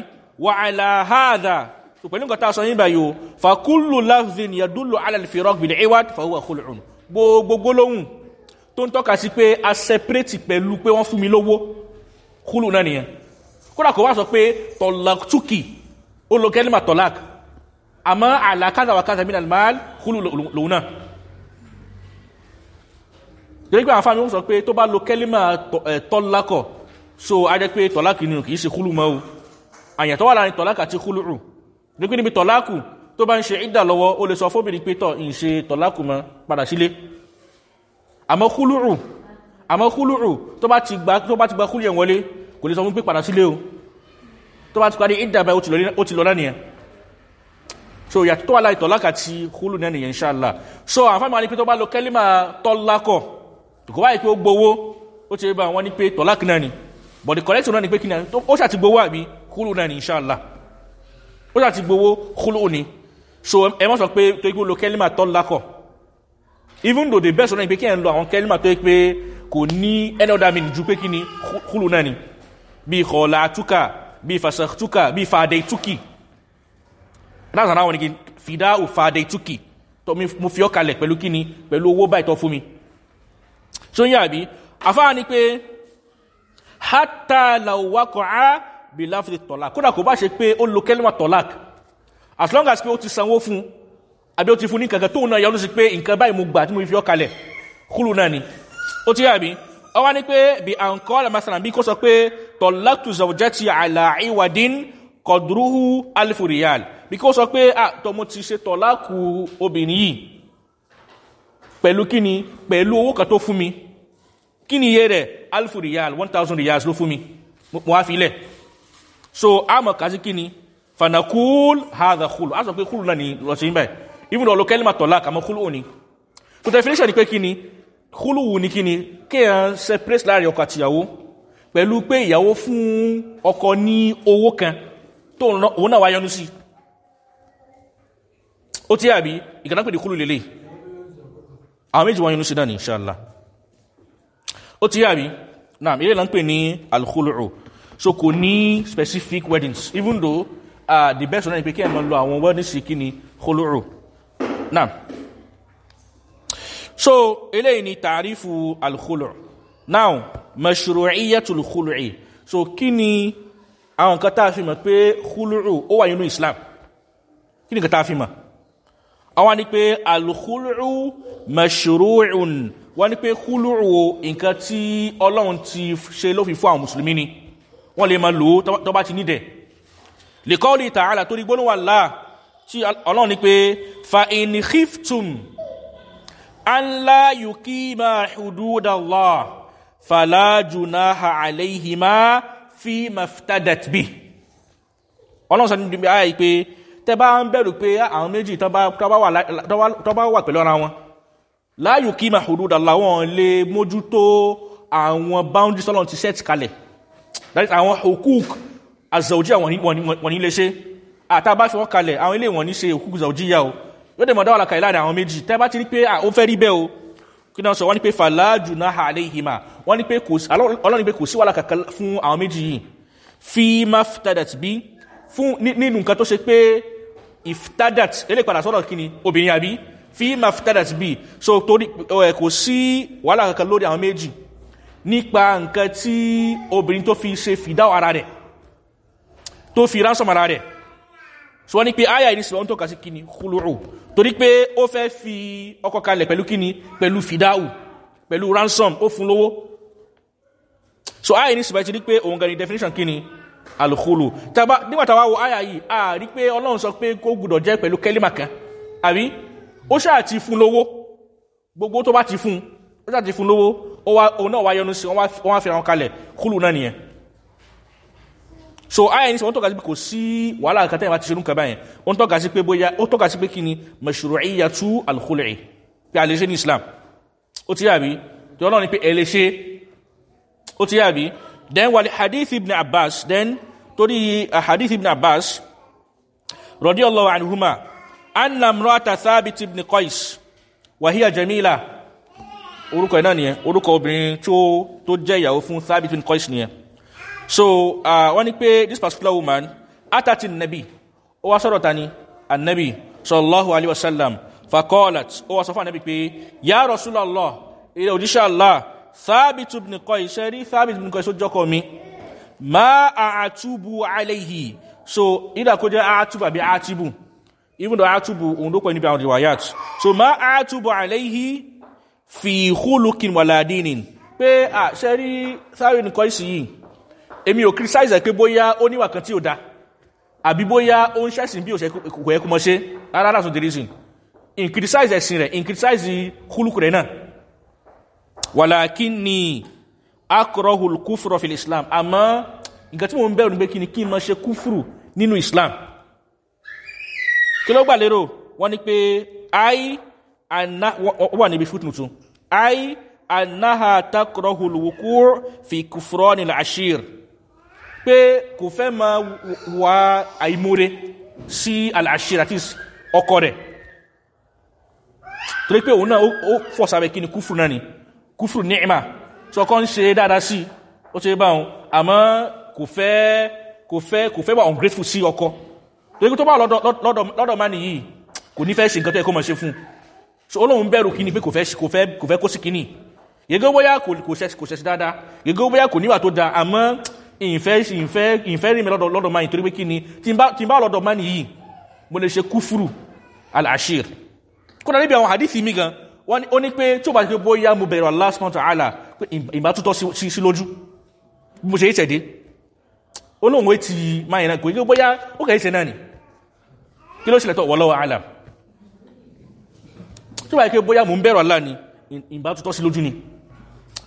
ala hadha. So pẹ̀lú nǹkan sọ yín báyìí o yadullu ala al-firaq bil iwad fa huwa khul'un. Gbogbo gbólóhùn tó ń tọ́ka sí pé a separate pẹ̀lú pé wọ́n fún mi lówó khulu náà nìyẹn. Kódà kò wá sọ pé tọ̀làtúkì ó lo kẹ́límà tọ̀lák àmọ́ àlàkádà wà kádà pé àwọn afáàmì wọ́n sọ pé tó bá lo kẹ́límà tọ́lákọ̀ so a jẹ́ pé tọ̀lákì nínú kìí ṣe khulu mọ́ o. Àyàn tó wà láàárín tọ̀lákà àti khulu rù nígbé níbi tọ̀lákù tó bá ń ṣe ìdà lọ́wọ́ ó lè sọ fóbìnrin pé tọ̀ ń ṣe tọ̀lákù mọ́ padà sílé. Àmọ́ kúlùrù àmọ́ kúlùrù tó bá ti gba tó bá ti gba kúlù yẹn wọlé kò lè sọ fún pé padà sílé o. Tó bá ti parí ìdàbẹ̀ ó ti lọ náà nìyẹn. So yàtọ̀ tó wà láì tọ̀láka ti kúlù náà nìyẹn ṣáàlá so àfáàmì wọn ni pé tó bá lo kẹ́límà tọ́lákọ̀ kò wáyé pé ó gbowó ó ti bá wọn ni pé tọ̀lákì náà ni. But the correction náà ni pé kí ni ó ṣàti gbowó àbí? Kúlù náà ni ṣáàlá ó ṣàti gbowó kúlù ni. So ẹ mọ́ sọ pé tó ikú lo kẹ́límà tọ́lákọ̀ even though the best ọ̀nà ìpé kí ẹ̀ ń lo àwọn kẹ́límà tó pé kò ní any other meaning ju pé kí ni kúlù náà ni. Bí kọ̀ọ̀lá túkà bí fasaktuka bí fàdé túkì láti àwọn nìkí fìdáhù fàdé túkì tó mo fi ọ́kalẹ̀ pẹ̀lú kí ni pẹ̀lú owó báyìí tó fún mi so yà bí? Afáà ni pé hátà làwákọ̀ á bí láfi tọ̀lá kódà kò bá ṣe pé ó lo kẹ́límà tọ̀lák as long as pé ó ti sanwó fún àbí ó ti fún ní kankan tóun náà yọ́nú sí pé nǹkan báyìí mo gbà tí mo fi ọ́ kalẹ̀. Kúlù náà ni. Ó ti yàbí ọ wá ní pé bí à ń bí kò sọ pé tọ́láktù zọ̀jẹ́tì àlà ìwàdín kọ̀dúrúhù alifu riyal. Bí kò sọ pé à tọ́ mo ti ṣe tọ́lákù obìnrin yìí pẹ̀lú kíni? Pẹ̀lú owó kan tó fún mi. Kíni iye rẹ̀? Alifu riyal one thousand riyals ló fún mi. Mo wá fi so àmọ̀ kàsí kíni? Fanakul hadha khulu a sọ pé khulu náà ni lọ sí báyìí even though olókẹ́lì máa tọ̀lá kàmọ́ khulu òní. So definition ni pé kí ni khulu wù ní kí ni kéèyàn separate láàárín ọkọ àtìyàwó pẹ̀lú pé ìyàwó fún ọkọ ní owó kan tó òun náà wá sí. Ó tí àbí? Ìkànnà pè ní khulu lélẹ̀ àwọn méjì wọn yọnu sí náà ní inshallah. Ó tí àbí? Náà ilé ń pè ní alkhulu so kò ní specific weddings even though uh, the best one ni pé kí ẹ máa lo àwọn sí kí ni khulu'u. Náà so eléyìí ni tàrífù alkhulu. Now mashru'iyyatul khulu'i. So kí ni àwọn nǹkan tá a fi mọ̀ pé khulu'u ó wà nínú islam? Kí ni nǹkan tá a fi mọ̀ àwọn ni pé alkhulu'u mashru'un. Wọ́n ni pé khulu'u nǹkan tí ọlọ́run ti ṣe ló fi fún àwọn mùsùlùmí ni. Wọ́n lè máa lò ó tó bá ti nídẹ̀. Lè kọ́ lè tààlà torí gbónú wà láà tí ọlọ́run ni pé fa in khiftum an la yukima hududallah fala junaha alayhima fi maftadat bi ọlọ́run sọ níbi ayà yìí pé tẹ bá ń bẹ̀rù pé àwọn méjì tó bá wà pẹ̀lú ara wọn la yukima hududallah wọn lè mójútó àwọn boundaries ọlọ́run ti set kalẹ̀. That is àwọn hukuk azawjiya wọ̀n ní lè ṣe. Àtàbá fi wọ́n kalẹ̀ àwọn ilé wọ̀n ní ṣe hukuk zawjiya o. Yóò dẹ̀ mọ̀ dáwà lákàí láàárín àwọn méjì. Tẹ́ bá ti rí pé ó fẹ́ rí bẹ́ o kí náà sọ? Wọ́n ní pé fàlájù náà ha àlẹ́ ìhìmá wọ́n ní pé ọlọ́ni pé kò sí wàhálà kàkà fún àwọn méjì yìí. Fi maftadat bí fún nínú nǹkan tó ṣe pé iftadat ilé padà sọ́dọ̀ kí ni obìnrin àbí? Fi maftadat bí so torí kò sí wàhálà kàkà lórí àwọn méjì nípa nǹkan tí obìnrin tó fi ṣe fìdáwọ̀ ara rẹ̀ tó fi ránṣọ́ ara rẹ̀. So wọ́n ní pé aya ìrísí wọ́n tó kà sí kíni? Kúlùrù torí pé ó fẹ́ fi ọkọ̀ kalẹ̀ pẹ̀lú kíni? Pẹ̀lú fìdáwù pẹ̀lú ransom ó fún lówó. So aya ìrísí bá ti rí pé òun gan ni definition kíni alùkúlù nígbàtàwà wo aya yìí a rí pé ọlọ́run sọ pé kó gbùdọ̀ jẹ́ pẹ̀lú kẹ́límà kan. Àbí? Ó ṣáà ti fún lówó. Gbogbo tó bá ti fún ó ṣáà ti fún lówó òun náà wá yọnu sí wọ́n wá fi àwọn kalẹ̀. Kúlù náà nìyẹn. So aya ní sọ wọ́n tọ́ka sí pé kò sí wàhálà kan tẹ́yìn bá ti ṣe nǹkan báyẹn. Wọ́n tọ́ka sí pé bóyá ó tọ́ka sí pé kí ni? Mashru'iyyatu al-khul'i. Pé a lè ṣe ní islam. Ó ti yàbí tí ọlọ́run ni pé ẹ lè ṣe. Ó ti yàbí then wàlẹ̀ hadith ibn abbas then torí hadith ibn abbas radiyallahu anhuma anna imra'ata thabit ibn qais wa hiya jamila. Orúkọ ẹ̀ náà nìyẹn orúkọ obìnrin tó jẹ́ ìyàwó fún thabit ibn qais nìyẹn. So uh, wọ́n ní this particular woman atati nabi ó wá sọ̀rọ̀ ta ni annabi sallallahu alaihi wasallam fakọ́lat ó wá sọ fún annabi ya rasulallah ilẹ̀ òjíṣẹ́ allah thabit ibn qais ṣe rí thabit ibn qais ó jọ́kọ̀ mi? Ma a'atubu alayhi. So ìdá kó jẹ́ a'atubu àbí a'atibu. Even though a'atubu òun ló pẹ̀ níbi àwọn riwayat. So ma a'atubu alayhi fi khuluqin wala dinin. Pé à ṣe rí thabit ibn qais yìí? Èmi ò criticize pé bóyá ó níwà kan tí ó dá àbí bóyá ó ń ṣẹ́sìn bí òṣèkò ẹkùn mọ́ ṣe. Rárá that's not the reason. In criticize ẹ̀sìn rẹ̀ in criticize kúlùkù rẹ̀ náà wàlákí ni akọrọhùl kúfùrọ̀ fil islam. Àmọ́ nǹkan tí mo ń bẹ̀rù ní pé kí ni kí n mọ́ ṣe kúfùrù nínú islam. Kí ló gbà lérò? Wọ́n ni pé ai wà níbi fútùtù ai annaha takọrọhùl wukur fi kúfùrọ̀ nílẹ̀ ashir pé kò fẹ́ ma wà àìmúre sí al'ashir àti ọkọ rẹ̀. Torí pé òun náà ó náà ni kúfùrù ni'ima tí ọkọ ń ṣe dáadáa sí ó ṣe bá wọn àmọ́ kò fẹ́ kò fẹ́ kò fẹ́ wà ungrateful sí ọkọ. Torí tó bá lọ́dọ̀ má nìyí kò ní fẹ́ ṣe nǹkan tó yẹ kó mọ̀ ṣe fún so olóhun bẹ̀rù kí ni pé kò fẹ́ kó sí kí ni yẹgẹ́ bóyá kò ṣẹ̀ṣẹ̀ dáadáa. Yẹgẹ́ bóyá kò níwà tó da. Àmọ́ ìfẹ́ ìfẹ́ ìfẹ́ rí mi lọ́dọ̀ máa nítorí pé kí ni tí n bá lọ́dọ̀ máa nìyí mo lè ṣe kúfúrù al-ashir. Kó níbi àwọn hadithi mi gan wọ́n ó ní pé tí ó bá ti pé bóyá mo bẹ̀rẹ̀ Allah subhanahu wa ta'ala pé ìbá tútọ́ sí lójú. Bí mo ṣe yí tẹ̀dé olóhùn ti máa yẹn kò ní bóyá ó kẹ́ ìṣẹ́ náà ni. Kí ló ṣẹlẹ̀ tọ́ wallahu a'lam. Tí ó bá ti pé bóyá mo ń bẹ̀rẹ̀ Allah ni ìbá tútọ́ sí lójú ni.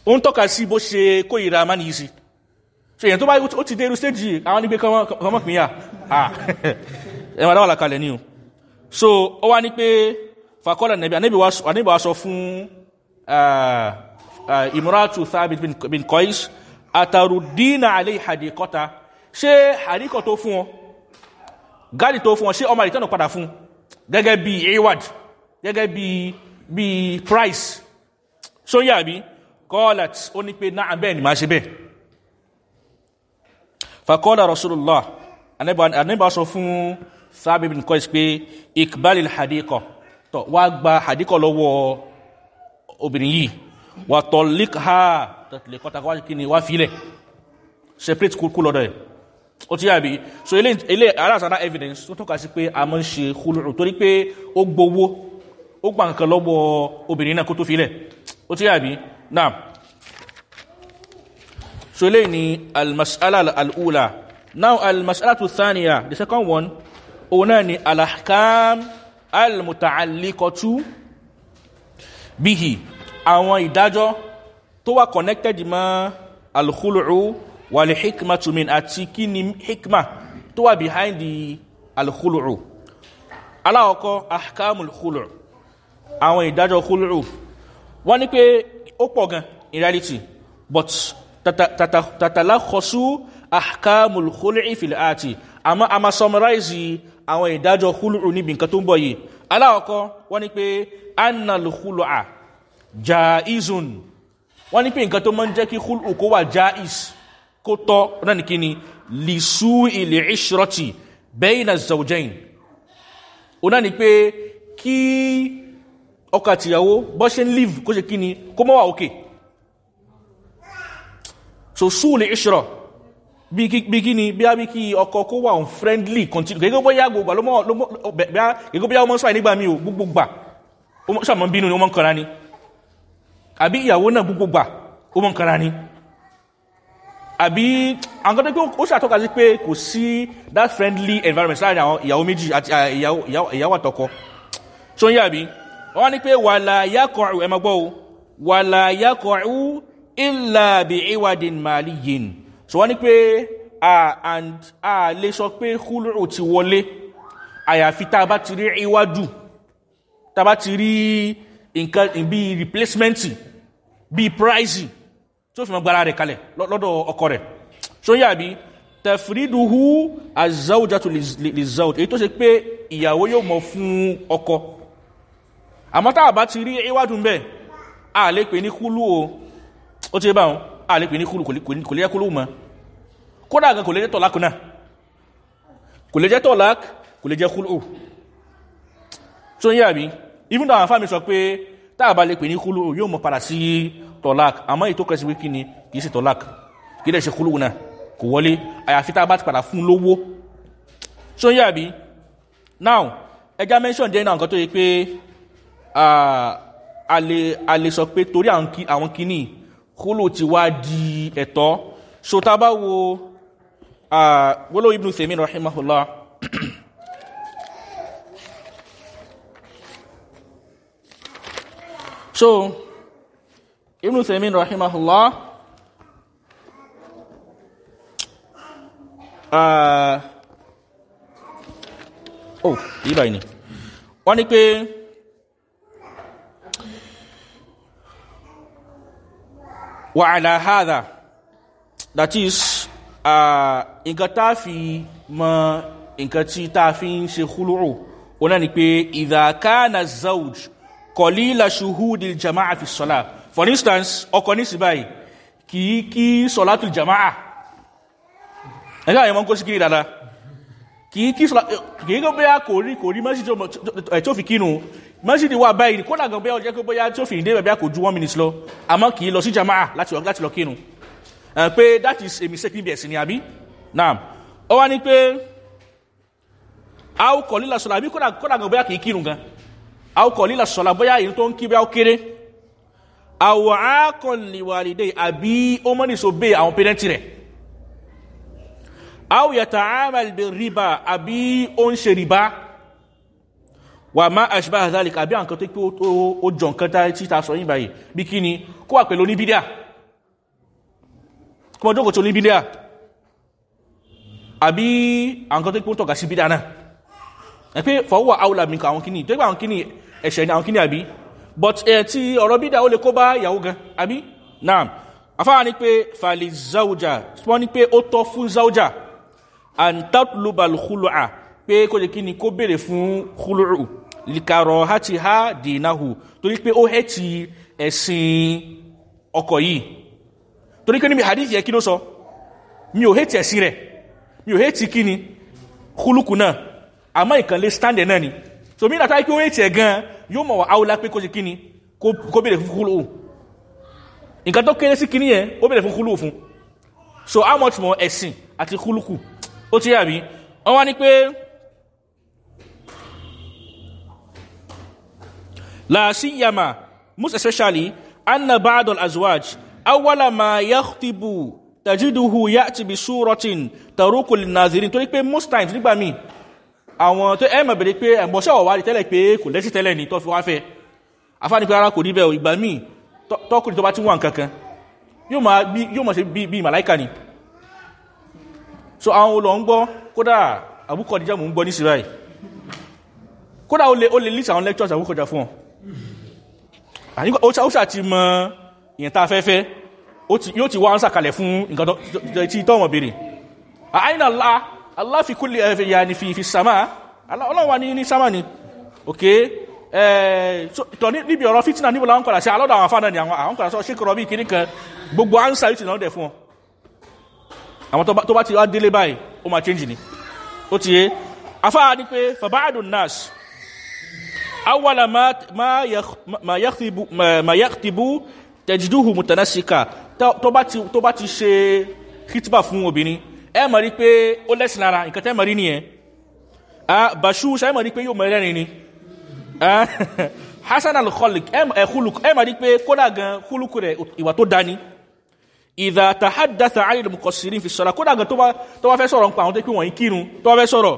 Ó ń tọ́ka sí bó ṣe kó ìra máa nìyí sí. So èyàn tó bá ó ti dé irú stéjì àwọn nígbé kọmọ pín yà ẹwà dáwà lakalẹ̀ ní o. So ó wá ní pé fàkọ́lẹ̀ nẹ̀bí anábì wá sọ fún ìmúratù thabit bin qais àtàrùdínà alẹ́ ìhàdíkọta ṣe àríkọ̀ tó fún ọ? Gáàdì tó fún ọ ṣe ọmọ ìtẹ́nà padà fún? Gẹ́gẹ́ bí award gẹ́gẹ́ bí price. So yà bí kọ́ọ̀lẹ̀t ó ní pé náà bẹ́ẹ̀ ni máa ṣe bẹ́ẹ̀. Fakọ́lá rasulullah anábà sọ fún sábẹ̀ bin kọ́ pé ikbalil hadikọ̀ tọ́ wá gba hadikọ̀ lọ́wọ́ obìnrin yìí. Wà tọ̀lík ha tẹ̀lé kọ́ta wá kí ni wá fílẹ̀ separate kú lọ́dọ̀ ẹ̀. Ó ti yàbí so ilé aláàsáná evidence tó tọ́ka sí pé a mọ́ ń ṣe kúlùrù torí pé ó gbowó ó gbà nǹkan lọ́wọ́ obìnrin náà kó tó fílẹ̀ ó ti yàbí náà so ilé ni almasala al'ula. Now almasala to thaniya the second one òun náà ni alahkam almutaalikotu bihi àwọn ìdájọ́ tó wà connected mọ́ alkhulu'u wàlẹ̀ hikma tumin àti kí ni hikma tó wà behind the alkhulu'u. Aláwọ̀kọ́ ahkamul khulu'u àwọn ìdájọ́ khulu'u. Wọ́n ní pé ó pọ̀ gan in reality but tatala kọsú ahkamul khulu'u fil ati a ma summarize àwọn ìdájọ́ khulu'u níbi nǹkan tó ń bọ̀ yìí. Aláwọ̀kọ́ wọ́n ní pé annal khulu'a jaizun. Wọ́n ní pé nǹkan tó mọ́ ń jẹ́ kí khulu'u kó wà jaiz kó tọ́ náà ní kíni lìsú ilẹ̀ ìṣirọ́tì bẹ́yìn na zaujain o náà ni pé kí ọkọ àtìyàwó bọ́ ṣe ń live kó ṣe kíni kó mọ́ wà òkè so sú ilẹ̀ ìṣirọ́ bí kíni bí a bí kí ọkọ kó wà on friendly continue. Gẹ́gẹ́ bóyá gbogbo gẹ́gẹ́ bóyá ọmọ sọ́wà nígbà mí o gbogbo gbà. Ó sàmọ́ bínú ni ó mọ́ ń kọ́ra ni. Àbí ìyàwó náà gbogbo gbà ó mọ́ ń kọ́ra ni. Àbí àwọn kan tó pé ó ṣàtọ́ka pé kò sí that friendly environment láàárín àwọn ìyàwó méjì àti ìyàwó àtọkọ. Tó ń yà bí wọ́n ní pé wàlà yàkọ̀ọ̀rù ẹmọ gbọ́ o. Wàlà yàkọ̀ọ̀rù ìlà bí ìwádìn màálì yìí so wọ́n ní pé a lè sọ pé húlùrù ti wọlé. Àyàfi tá a bá ti rí ìwádù tá a bá ti rí nǹkan bí replacement bí pricing tí ó fi mọ́ gbára rẹ̀ kalẹ̀ lọ́dọ̀ ọkọ rẹ̀. Ṣó yà bí tẹ̀fìrídùhú àzáwùjátù lè záwùjá èyí tó ṣe pé ìyàwó yóò mọ̀ fún ọkọ. Àmọ́ tá àbá ti rí ìwádùn bẹ́ẹ̀ a lè pè ní kúlù o. Ó ti bá wọn a lè pè ní kúlù kò lè kúlù mọ́ kódà gan kò lè jẹ́ tọ̀lákù náà. Kò lè jẹ́ tọ̀lák kò lè jẹ́ kúlù ṣó yà bí even though àwọn afámi sọ pé tá àbá lè pè ní kúlù yóò mọ̀ padà sí tọ́lák àmọ́ ètò kẹsí wíkí ni? Kìí sí tọ́lák kìí dẹ̀ ṣe kúrò náà. Kò wọlé. Àyàfi tá a bá ti padà fún lówó. Ṣó ń yàbí now ẹja mention jẹ́ náà nǹkan tó yẹ pé a lè sọ pé torí àwọn kìíní kúrò ti wá di ẹ̀tọ́. So tá a bá wo wọ́lọ́ ibn tèmi rahimahullah so ibn Taymin rahimahullah uh, oh yí báyìí ni wọ́n ní pé wa ala hadha that is nǹkan tá fi mọ nǹkan tí tá fi ń ṣe khulu'u wọ́n ní pé idha kana zawj qalila shuhudil jama'a fi salat for instance ọkọ ní sí báyìí kìí kí sọ̀látù jama'a. Ẹgbẹ́ àyẹ̀mọ́ kó sí kiri dada kìí kí kìí kó bẹ́yà kò rí kò rí mẹ́sìdì tó fi kínú mẹ́sìdì wà báyìí kó dàgbà bẹ́yà ọjọ́ bẹ́yà tó fi ìdé bẹ́yà kò ju one minute lọ. Àmọ́ kìí lọ sí jama'a láti lọ kínú pé that is a mistake ẹ̀sìn ni àbí? Naam. Ó wá ní pé a ó kọ̀ lílà sọ̀lá àbí kó dàgbà bẹ́yà kìí kínú gan. A ó kọ̀ lílà sọ̀lá bóyá èyí tó ń kí bẹ́yà ó kéré. Àwọ̀ àkọlìwàlìdé àbí ó mọ́ ní so bé àwọn pẹ́lẹ́ntì rẹ̀. Àwọ̀ yàtà àmàlìbẹ̀ ríbà àbí ó ń ṣe ríbá wà má àṣìbá àzálìkà àbí àǹkan tó jọ nǹkan tí ta sọ yìí báyìí. Bí kí ni kó wà pẹ̀lú oníbídíà kó mọ́ jókòó tó oníbídíà àbí àǹkan tó pé ó tọ̀gà sí bídíà náà. Ẹ pé fọwọ́ àwùlà mi kọ àwọn kíní tó gbà àwọn kíní ẹ̀ṣẹ̀ ni àwọn kíní àbí? But ẹ̀ tí ọ̀rọ̀ bídà ó lè kó bá ìyàwó gan àbí? Náà afáà ní pé fàlì záújà wọ́n ní pé ó tọ́ fún záújà and tatlubal khulu'a pé kó jẹ́ kí ni kó bèèrè fún khulu'u likaro hati ha dinahu torí pé ó hẹ́tì ẹ̀sìn ọkọ̀ yìí torí pé níbi hadith yẹ kí ló sọ? Mi ò hẹ́tì ẹ̀sìn rẹ̀. Mi ò hẹ́tì kí ni? Khuluku náà. Àmọ́ ìkànlé standard náà ni. So mi nàtàrí pé ó hẹ́tì ẹ̀ gan yóò mọ̀ wà áwùlá pé kó jẹ́ kí ni? Kó bèèrè fún kúlù nǹkan tó kéré sí kíní yẹn ó bèèrè fún kúlù fún. So how much more ẹ̀sìn àti kúlùkù ó ti yàbí wọ́n wá ní pé la siyama most especially anna ba'd al-azwaj awwala ma yakhtibu tajiduhu ya'ti bi suratin taruku lin-nazirin torí pé most times nígbà míì àwọn tó ẹ mọ̀ bẹ̀rẹ̀ pé ẹ̀mọ́ṣẹ́ ọ̀wá rí tẹ́lẹ̀ pé kò lẹ́sí tẹ́lẹ̀ ní tó fi wá fẹ́. Afáni pé ara kò rí bẹ́ẹ̀ ìgbà míì tọ́kùnrin tó bá ti wà nǹkan kan yóò mọ̀ sí bí màláìkà ni. So àwọn olọ̀ ń gbọ́? Kódà àbúkọ̀díjà mò ń gbọ́ ní síráì kódà ó lè list àwọn lectures àbúkọ̀díjà fún ọ ó ṣà ti mọ ìyẹn tá a fẹ́ fẹ́ yóò ti wá ń sàkalẹ̀ fún nǹkan tí tọ́wọ̀n béèrè. Àìnà Allah Allah fi kúlẹ̀ ẹ̀fẹ̀ yà ní fi sàmà ọlọ́run wà ní sàmà ni. Ok tọ́ níbi ọ̀rọ̀ fìtínà níbo làwọn kọ̀dà sí? Alọ́dọ̀ àwọn afánà ni àwọn kọ̀dà sọ ṣé kọ̀rọ̀ bí kìíní kan? Gbogbo ansa yìí ti náà dẹ̀ fún ọ àwọn tó bá ti wá délé báyìí ó máa change ni. Ó ti yé? Afáà ní pé fàbáàdùn nas awala ma yakhtibu tẹjiduhu mutanasika tó bá ti ṣe hitba fún obìnrin ẹ mọ̀ rí pé ó lẹ́sìn lára nǹkan tẹ́ mọ̀ rí nìyẹn. Bashu ṣe mọ̀ rí pé yóò mọ̀ rẹ́rin ni? Hasan al-khuluk ẹ mọ̀ rí pé kódà gan khuluku rẹ̀ ìwà tó dání ìdá tàhádàtà àìlè mùkọ̀sírí fi sọ́ra kódà gan tó bá fẹ́ sọ̀rọ̀ ń pa àwọn tó pé wọ̀nyí kírun tó sọ̀rọ̀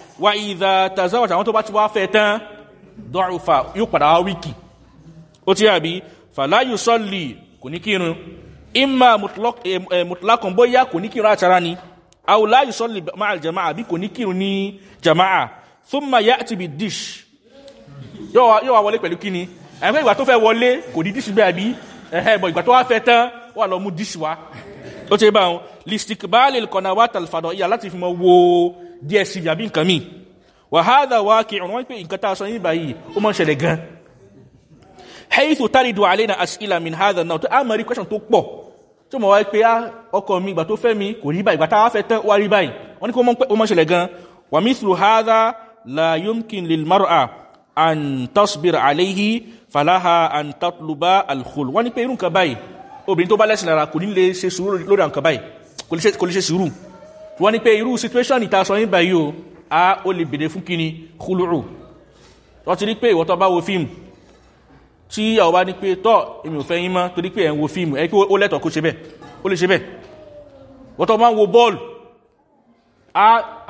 wa ìdá tazawaj àwọn tó bá ti wá fẹ́ tán dọ́rùfà yóò padà wá wíkì. Ó ti àbí? Fàláyù sọ́lì kò ní kírun. Imma mutlaqan bóyá kò ní kírun àtàrà ni. Aw la yusalli ma'a al-jama'a bí kò ní kírun ní jama'a. Thumma ya'ti bi dish. Yóò wá wọlé pẹ̀lú kíni? Ẹ̀fẹ́ ìgbà tó fẹ́ wọlé kò ní dish bẹ́ẹ̀ bí ẹ̀hẹ́ bọ̀ ìgbà tó wá fẹ́ tán wà lọ mú dish wá. Ó ti bá wọn listikbali al-qanawat al-fada'iyya láti fi mọ wo dstv àbí nǹkan mi wa hadha waqi'un wọ́n pé nǹkan tá a sọ yín báyìí ó mọ̀ ṣẹlẹ̀ gan. Haythu taridu alayna as'ila min hadha náà tó á mọ̀ rí question tó pọ̀. Tí mo wá pé á ọkọ̀ mi ìgbà tó fẹ́ mi kò rí báyìí ìgbà táwà fẹ́ tán wá rí báyìí. Wọ́n ní kó mọ́ ṣẹlẹ̀ gan. Wà mithlu hadha la yumkin lil mar'a an tasbir alayhi falaha an tatluba alkhul. Wọ́n ní pé irú nǹkan báyìí obìnrin tó bá lẹ́sìn lára kò ní lè ṣe sùúrù lórí nǹkan báyìí. Kò lè ṣe sùúrù wọ́n ní pé irú situation ìta sọ yín báyìí o a ó lè bèèrè fún kíni? Khulu'u. Wọ́n ti rí pé ìwọ́tọ́ bá wo fíìmù tí àwọn bá ní pé tọ́ èmi ò fẹ́ yín mọ́ torí pé ẹ̀ ń wo fíìmù ẹ̀ kí ó lẹ́tọ̀ kó ṣe bẹ́ẹ̀ ó lè ṣe bẹ́ẹ̀. Wọ́n tọ́ máa ń wo bọ́ọ̀lù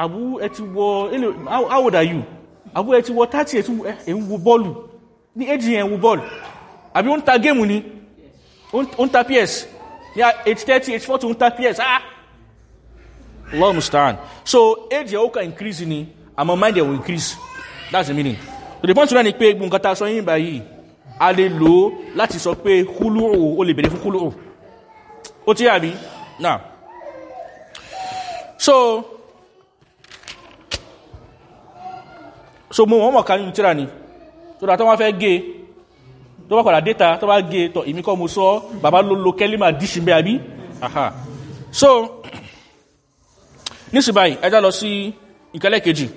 àbú ẹ ti wọ how old are àbú ẹ ti wọ 30 ẹ̀ ń wo bọ́ọ̀lù. Ní age yẹn wo bọ́ọ̀lù. Àbí ó ń ta géèmù ni? Ó ń ta ps ní age 30 age 40 ó ń ta ps ah Allah musta'an so age yẹn ó kà increase ni àmọ́ mind yẹn will increase. That's the meaning. To the point to ni pé gbọ̀ǹkan ta sọ yín báyìí a lè lò ó láti sọ pé húlùú o lè bèèrè fún húlùú ó tí àbí náà so so mo wọ́n mọ̀ ká nínú tíra ni. Dá tó wá fẹ́ gé. Tó bá padà déta tó bá gé tọ̀ ìmí kọ́ mo sọ bàbá ló lo kẹ́límà díṣì àbí? Aha. So nísì báyìí ẹjá lọ sí ìkẹlẹ̀ kejì.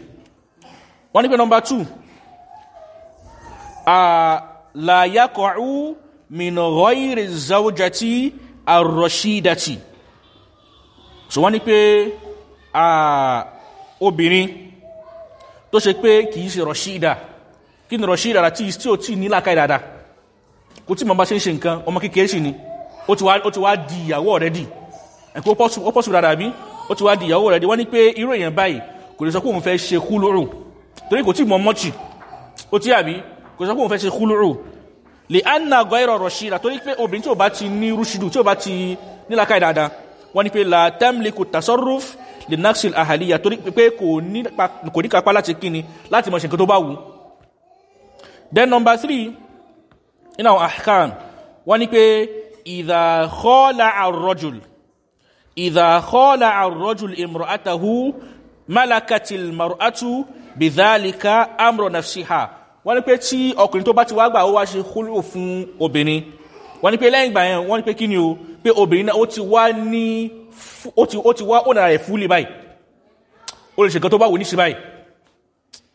Wọ́n ní pé nọmbà 2 la yakọ̀ọ́ min ghayri zawjati ar-rashidati. So wọ́n ní pé obìnrin tó ṣe pé kìí ṣe rashida. Kí ni rashida àti tí ó tí ní lákàí dada kò tí ni ó ti wá di ìyàwó already. Ẹ̀kọ́ pọ́sù dada bí ó ti wá di ìyàwó already wọ́n ní pé irú èèyàn báyìí kò lè sọ pé òun fẹ́ ṣe kúlùrù torí kò tí mọ mọ́chì ó tí àbí kò sọ pé òun fẹ́ ṣe kúlùrù lè anna gọ́ẹ̀rọ̀ rọ̀ṣíra torí pé obìnrin tí ó bá ti ní rúṣìdù tí ó bá ti nílákàí dáadáa wọ́n ní pé la tamliku tasarruf lè naxil ahaliya torí pé kò ní kápá láti kíni láti mọ̀ ṣe tó bá wù then number three in our ahkam wọ́n ní pé ìdá kọ́lá ìdá kọ́lá àrọ́jùl imra'atahu malakatil mar'atu bidhalika amro nafsiha. Wọ́n ní pé tí ọkùnrin tó bá ti wá gbà ó wá ṣe kúlò fún obìnrin. Wọ́n ní pé lẹ́yìn ìgbà yẹn wọ́n ní pé kí ni o? Pé obìnrin náà ó ti wá ní ó ti wá ó nà rẹ̀ fúlì báyìí. Ó lè ṣe tó bá wù ní sí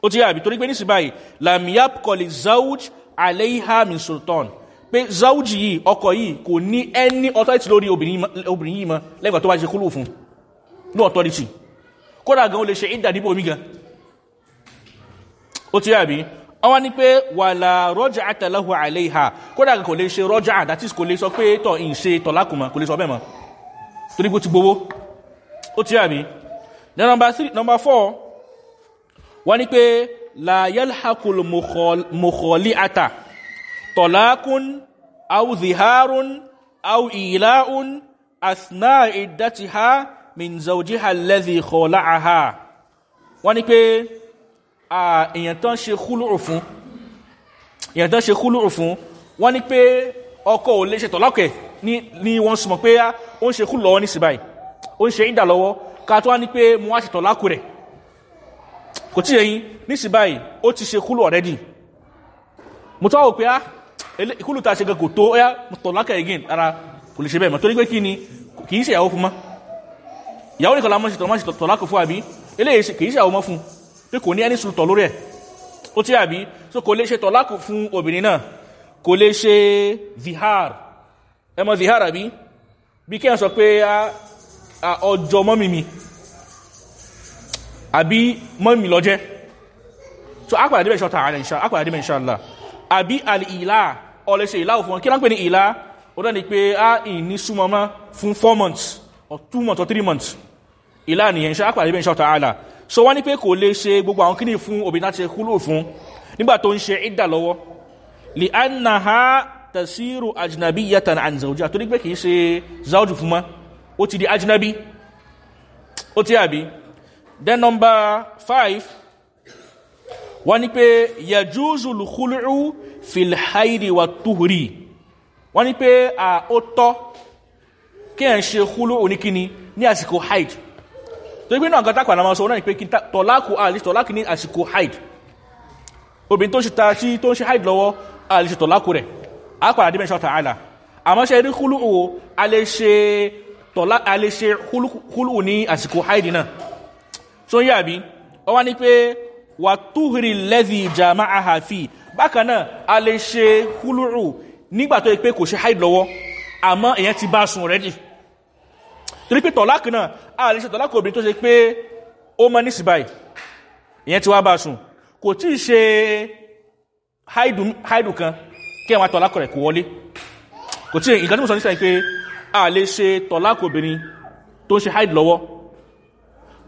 ó ti yàbí torí pé ní sí báyìí lamiyap zawj aleiha sultan pé zawj yìí ọkọ̀ yìí kò ní any authority lórí obìnrin yìí mọ́ lẹ́gbà tó bá ṣe kúlò fún no authority. Kódà gan ó lè ṣe ìdà dípò omi gan. Ó ti yàbí wọ́n ní pé wàlà rọ́jà àtàláhù aleiha kódà kò lè ṣe rọ́jà is kò lè sọ pé tọ̀ ìn ṣe tọ̀lákùnmọ̀ kò lè sọ bẹ́ẹ̀ torí pé ti gbowó. Ó ti yàbí number four wọ́n ní pé la yalhaqul mukholi tọ̀lákùn aw ziharun aw ila'un asna iddatiha min zawjiha alladhi khala'aha wọ́n ní pé èèyàn tán ṣe kúlùrù fún èèyàn tán ṣe kúlùrù fún wọ́n ní pé ọkọ̀ ò lè ṣe tọ̀lákẹ̀ ní wọ́n súnmọ̀ pé ó ń ṣe kúlù lọ́wọ́ ní sí báyìí ó ń ṣe ìdà lọ́wọ́ ká tó wá ní pé mo wá ṣe tọ̀lákù rẹ̀. kò tí ó ti ṣe kúlù ọ̀rẹ́dì mo tọ́ wò pé ìkúlù ta ṣe gan kò tó ọ́yá tọ̀lákẹ̀ again. Ara kò lè ṣe bẹ́ẹ̀ mọ́. Torí pé kí ni? Kì í ṣe ìyàwó fún mọ́ ìyàwó nìkan la mọ́ ṣe tọ̀lákù fún àbí? Eléyìí kì í ṣe àwọn mọ́ fún. Pé kò ní ẹni sùlùtọ̀ lórí ẹ̀. Ó tí àbí? So kò lè ṣe tọ̀lákù fún obìnrin náà. Kò lè ṣe zihar ẹmọ zihar àbí? Bí kí ẹ sọ pé ọjọ́ mọ́mí mi. Àbí mọ́mí lọ́jẹ́. So akpàdà dìbẹ̀ ṣọ́ta dìbẹ̀ ìṣàlá àbí alìlá ọlẹ́ṣẹ́ ìlà òfin kí láńpẹ́ ní ìlà? Ó dá ní pé a ìní súnmọ́mọ́ fún 4 months or 2 months or 3 months. Ìlà nìyẹn ṣe akpàdà dìbẹ̀ ìṣọ́ta àrẹ so wọ́n ní pé kò lè ṣe gbogbo àwọn kíní fún obìnrin láti kúlò fún nígbà tó ń ṣe ìdà lọ́wọ́. Li annaha tasiru ajnabi yatan an zawji àtúrí pé kìí ṣe zawju fún ma ó ti di ajnabi. Ó ti àbí? Then number five wọ́n ní pé yajuzu lukulu fil haidi wa tuhuri wọ́n ní pé à ó tọ́ kí ẹ̀ ń ṣe kúlù oníkíní ní àsìkò haid. Torí pé náà tápà náà sọ náà ni pé tọ́láàkù àlè tọ́láàkù ní àsìkò haid. Obìnrin tó ta tí tó ń ṣe haid lọ́wọ́ àlè ṣe tọ́láàkù rẹ̀. Àpàdà dímẹ̀ ṣọ́ta àlà àmọ́ ṣe o a lè ṣe tọ́lá a lè ṣe kúlù ní àsìkò haid náà. Tó ń yàbí wà túhìrì lẹ́dì jàmá àhàfì bákan náà a lè ṣe kúlù nígbà tó yẹ pé kò ṣe haid lọ́wọ́ àmọ́ èèyàn ti bá sùn rẹ́dì torí pé tọ̀láàkì náà a lè ṣe tọ̀láàkì obìnrin tó ṣe pé ó mọ́ ní síbáì ìyẹn ti wá bá sùn kò tí ṣe haidu kan kí ẹwà tọ̀láàkì rẹ̀ kò wọlé. Kò tí tí mo sọ ní pé a lè ṣe tọ̀láàkì obìnrin tó ṣe haidu lọ́wọ́.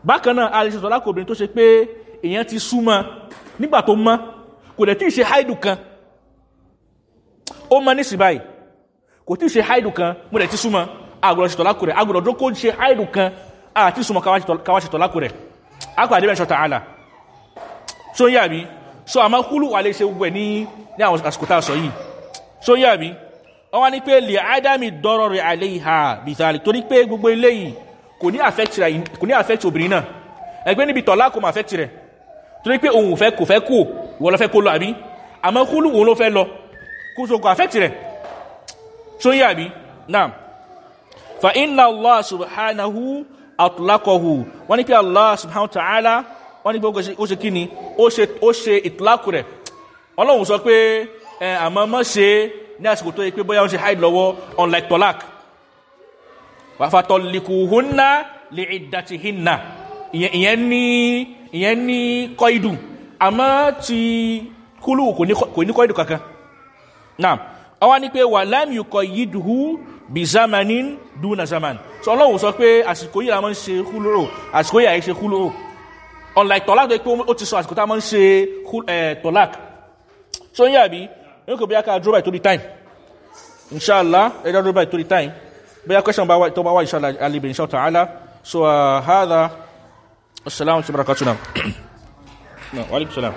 Bákan a lè ṣe tọ̀láàkì obìnrin tó ṣe pé ìyẹn ti súnmọ́ nígbà tó mọ́ kò dẹ̀ tí ṣe haidu kan. Ó mọ́ ní síbáì kò tí ṣe haidu kan mo dẹ̀ ti súnmọ́. Agbọ̀rọ̀ ṣe tọ́lákù rẹ̀ agbọ̀rọ̀ tó kó ṣe àìdù kan àti súnmọ̀ káwà ṣe tọ́lákù rẹ̀. Akọ̀ àdébẹ̀ so yà àmá kúlù wà lè ṣe gbogbo ẹ̀ ní ní àwọn sọ yà torí pé gbogbo ilé yìí ní affect obìnrin náà. Ẹgbẹ́ níbi tọ́lá kò máa affect rẹ̀ torí pé òun fẹ́ kò fẹ́ kú. Ìwọ lọ fẹ́ kó lọ àbí? Àmọ́ kúlù òun ló fẹ́ lọ? Kó so kò affect rẹ̀. So yà bí náà fa inna allah subhanahu atlaqahu wọ́n ní pé allah subhanahu ta'ala wọ́n ní pé ó ṣe kíni ó ṣe ìtìlákù rẹ̀. Ọlọ́run sọ pé àmọ́ mọ́ ṣe ní àsìkò tó yẹ pé bóyá ó ṣe haid lọ́wọ́ unlike tolak wàfàtọ̀lìkùhúnná lè ìdàtìhínà ìyẹn ní kọ́ìdù. Àmọ́ ti kúlù kò ní kọ́ìdù kankan. Náà wọ́n ní pé wà lámìukọ̀ yìdùhú bí zamanin dúnà zaman. So ọlọ́run sọ pé àsìkò yìí la ń ṣe húlùrò àsìkò yìí àyíṣe húlùrò unlike tọ́lák tó pé ó ti sọ àsìkò tá ń ṣe tọ́lák. So yíyà bí ní kò bí a ká dúró by torí time. Inshallah ẹjọ́ dúró by torí time. Bóyá question bá wá tó bá wá inshallah alibi inshallah so uh, hadha السلام عليكم ورحمة الله نعم. نعم، وعليكم السلام.